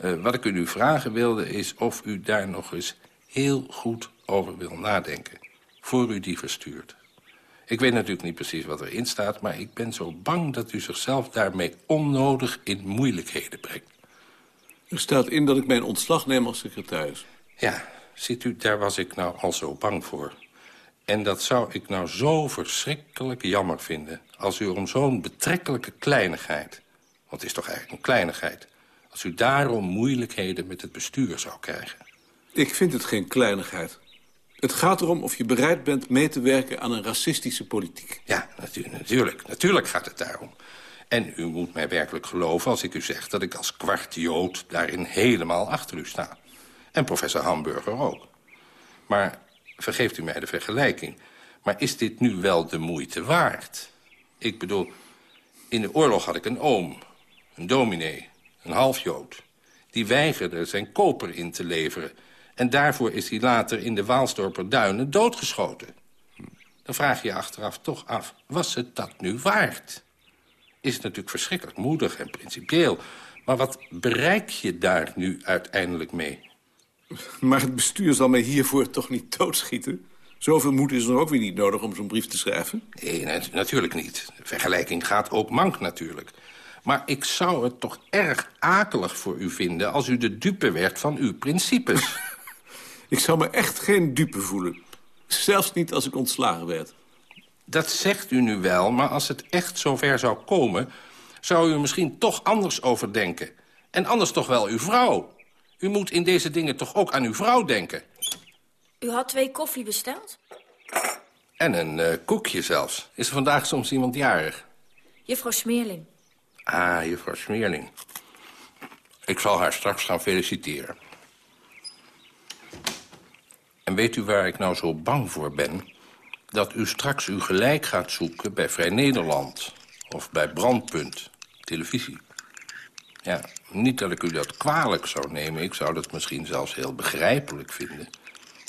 Uh, wat ik u nu vragen wilde is of u daar nog eens heel goed over wil nadenken... voor u die verstuurt. Ik weet natuurlijk niet precies wat erin staat... maar ik ben zo bang dat u zichzelf daarmee onnodig in moeilijkheden brengt. Er staat in dat ik mijn ontslag neem als secretaris. Ja, ziet u, daar was ik nou al zo bang voor. En dat zou ik nou zo verschrikkelijk jammer vinden... als u om zo'n betrekkelijke kleinigheid... want het is toch eigenlijk een kleinigheid... als u daarom moeilijkheden met het bestuur zou krijgen. Ik vind het geen kleinigheid. Het gaat erom of je bereid bent mee te werken aan een racistische politiek. Ja, natu natuurlijk. Natuurlijk gaat het daarom. En u moet mij werkelijk geloven als ik u zeg... dat ik als kwart Jood daarin helemaal achter u sta. En professor Hamburger ook. Maar vergeeft u mij de vergelijking... maar is dit nu wel de moeite waard? Ik bedoel, in de oorlog had ik een oom, een dominee, een halfjood. Die weigerde zijn koper in te leveren. En daarvoor is hij later in de Waalsdorper Duinen doodgeschoten. Dan vraag je je achteraf toch af, was het dat nu waard? Is het natuurlijk verschrikkelijk moedig en principieel... maar wat bereik je daar nu uiteindelijk mee? Maar het bestuur zal mij hiervoor toch niet doodschieten? Zoveel moed is er ook weer niet nodig om zo'n brief te schrijven? Nee, nat natuurlijk niet. De vergelijking gaat ook mank natuurlijk. Maar ik zou het toch erg akelig voor u vinden... als u de dupe werd van uw principes. ik zou me echt geen dupe voelen. Zelfs niet als ik ontslagen werd. Dat zegt u nu wel, maar als het echt zover zou komen... zou u er misschien toch anders over denken. En anders toch wel uw vrouw. U moet in deze dingen toch ook aan uw vrouw denken. U had twee koffie besteld? En een uh, koekje zelfs. Is er vandaag soms iemand jarig? Juffrouw Smeerling. Ah, juffrouw Smeerling. Ik zal haar straks gaan feliciteren. En weet u waar ik nou zo bang voor ben? Dat u straks uw gelijk gaat zoeken bij Vrij Nederland. Of bij Brandpunt, televisie. Ja, niet dat ik u dat kwalijk zou nemen. Ik zou dat misschien zelfs heel begrijpelijk vinden.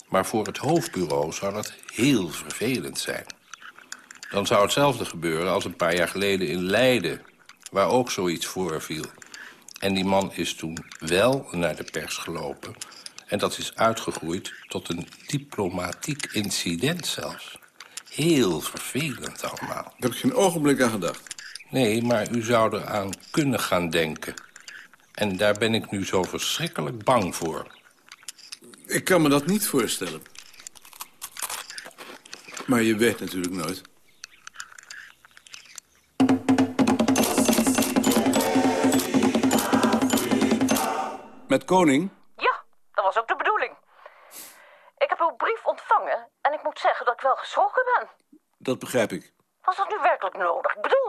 Maar voor het hoofdbureau zou dat heel vervelend zijn. Dan zou hetzelfde gebeuren als een paar jaar geleden in Leiden... waar ook zoiets voorviel. En die man is toen wel naar de pers gelopen... en dat is uitgegroeid tot een diplomatiek incident zelfs. Heel vervelend allemaal. Daar heb ik geen ogenblik aan gedacht. Nee, maar u zou eraan kunnen gaan denken. En daar ben ik nu zo verschrikkelijk bang voor. Ik kan me dat niet voorstellen. Maar je weet natuurlijk nooit. Met koning? Ja, dat was ook de bedoeling. Ik heb uw brief ontvangen en ik moet zeggen dat ik wel geschrokken ben. Dat begrijp ik. Was dat nu werkelijk nodig? Ik bedoel.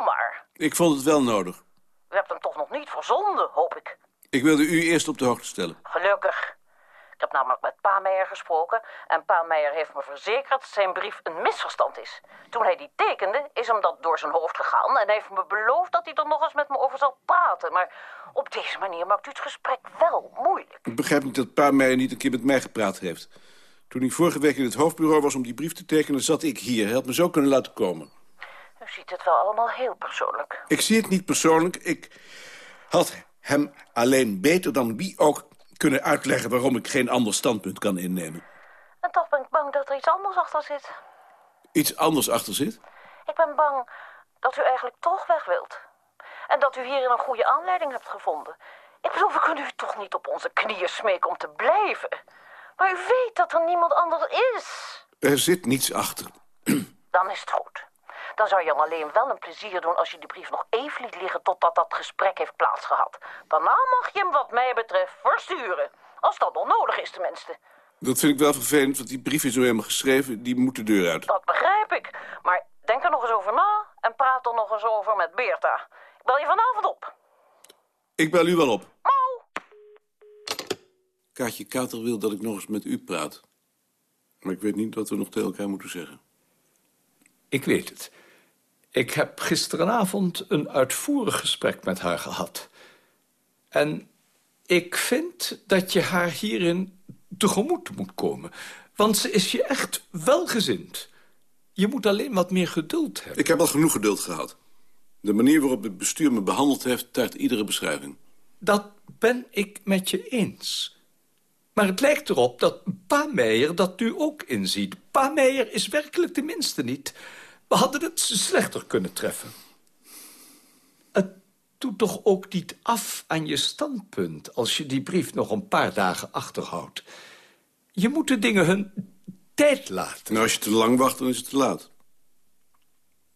Ik vond het wel nodig. U hebt hem toch nog niet verzonden, hoop ik. Ik wilde u eerst op de hoogte stellen. Gelukkig. Ik heb namelijk met Pa Meijer gesproken... en Pa Meijer heeft me verzekerd dat zijn brief een misverstand is. Toen hij die tekende, is hem dat door zijn hoofd gegaan... en heeft me beloofd dat hij er nog eens met me over zal praten. Maar op deze manier maakt u het gesprek wel moeilijk. Ik begrijp niet dat Pa Meijer niet een keer met mij gepraat heeft. Toen hij vorige week in het hoofdbureau was om die brief te tekenen... zat ik hier. Hij had me zo kunnen laten komen. U ziet het wel allemaal heel persoonlijk. Ik zie het niet persoonlijk. Ik had hem alleen beter dan wie ook kunnen uitleggen... waarom ik geen ander standpunt kan innemen. En toch ben ik bang dat er iets anders achter zit. Iets anders achter zit? Ik ben bang dat u eigenlijk toch weg wilt. En dat u hierin een goede aanleiding hebt gevonden. Ik bedoel, we kunnen u toch niet op onze knieën smeken om te blijven. Maar u weet dat er niemand anders is. Er zit niets achter. Dan is het goed. Dan zou je hem alleen wel een plezier doen als je de brief nog even liet liggen totdat dat gesprek heeft plaatsgehad. Daarna mag je hem wat mij betreft versturen. Als dat nog nodig is tenminste. Dat vind ik wel vervelend, want die brief is zo helemaal geschreven. Die moet de deur uit. Dat begrijp ik. Maar denk er nog eens over na en praat er nog eens over met Beerta. Ik bel je vanavond op. Ik bel u wel op. Mau! Kaatje Kater wil dat ik nog eens met u praat. Maar ik weet niet wat we nog tegen elkaar moeten zeggen. Ik weet het. Ik heb gisterenavond een uitvoerig gesprek met haar gehad. En ik vind dat je haar hierin tegemoet moet komen. Want ze is je echt welgezind. Je moet alleen wat meer geduld hebben. Ik heb al genoeg geduld gehad. De manier waarop het bestuur me behandeld heeft... taart iedere beschrijving. Dat ben ik met je eens. Maar het lijkt erop dat Pa Meijer dat nu ook inziet. Pa Meijer is werkelijk de minste niet. We hadden het slechter kunnen treffen. Het doet toch ook niet af aan je standpunt... als je die brief nog een paar dagen achterhoudt. Je moet de dingen hun tijd laten. Nou, als je te lang wacht, dan is het te laat.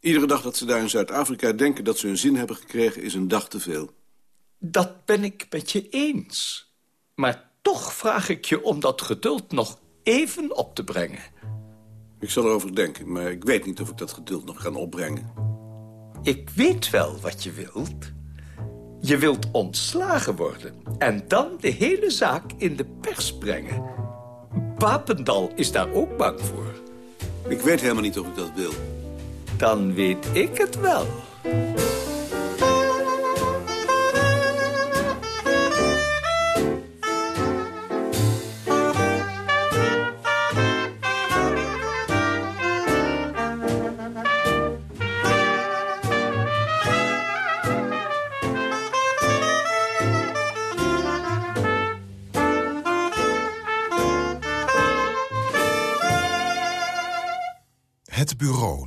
Iedere dag dat ze daar in Zuid-Afrika denken dat ze hun zin hebben gekregen... is een dag te veel. Dat ben ik met je eens. Maar toch vraag ik je om dat geduld nog even op te brengen. Ik zal erover denken, maar ik weet niet of ik dat geduld nog kan opbrengen. Ik weet wel wat je wilt. Je wilt ontslagen worden en dan de hele zaak in de pers brengen. Papendal is daar ook bang voor. Ik weet helemaal niet of ik dat wil. Dan weet ik het wel.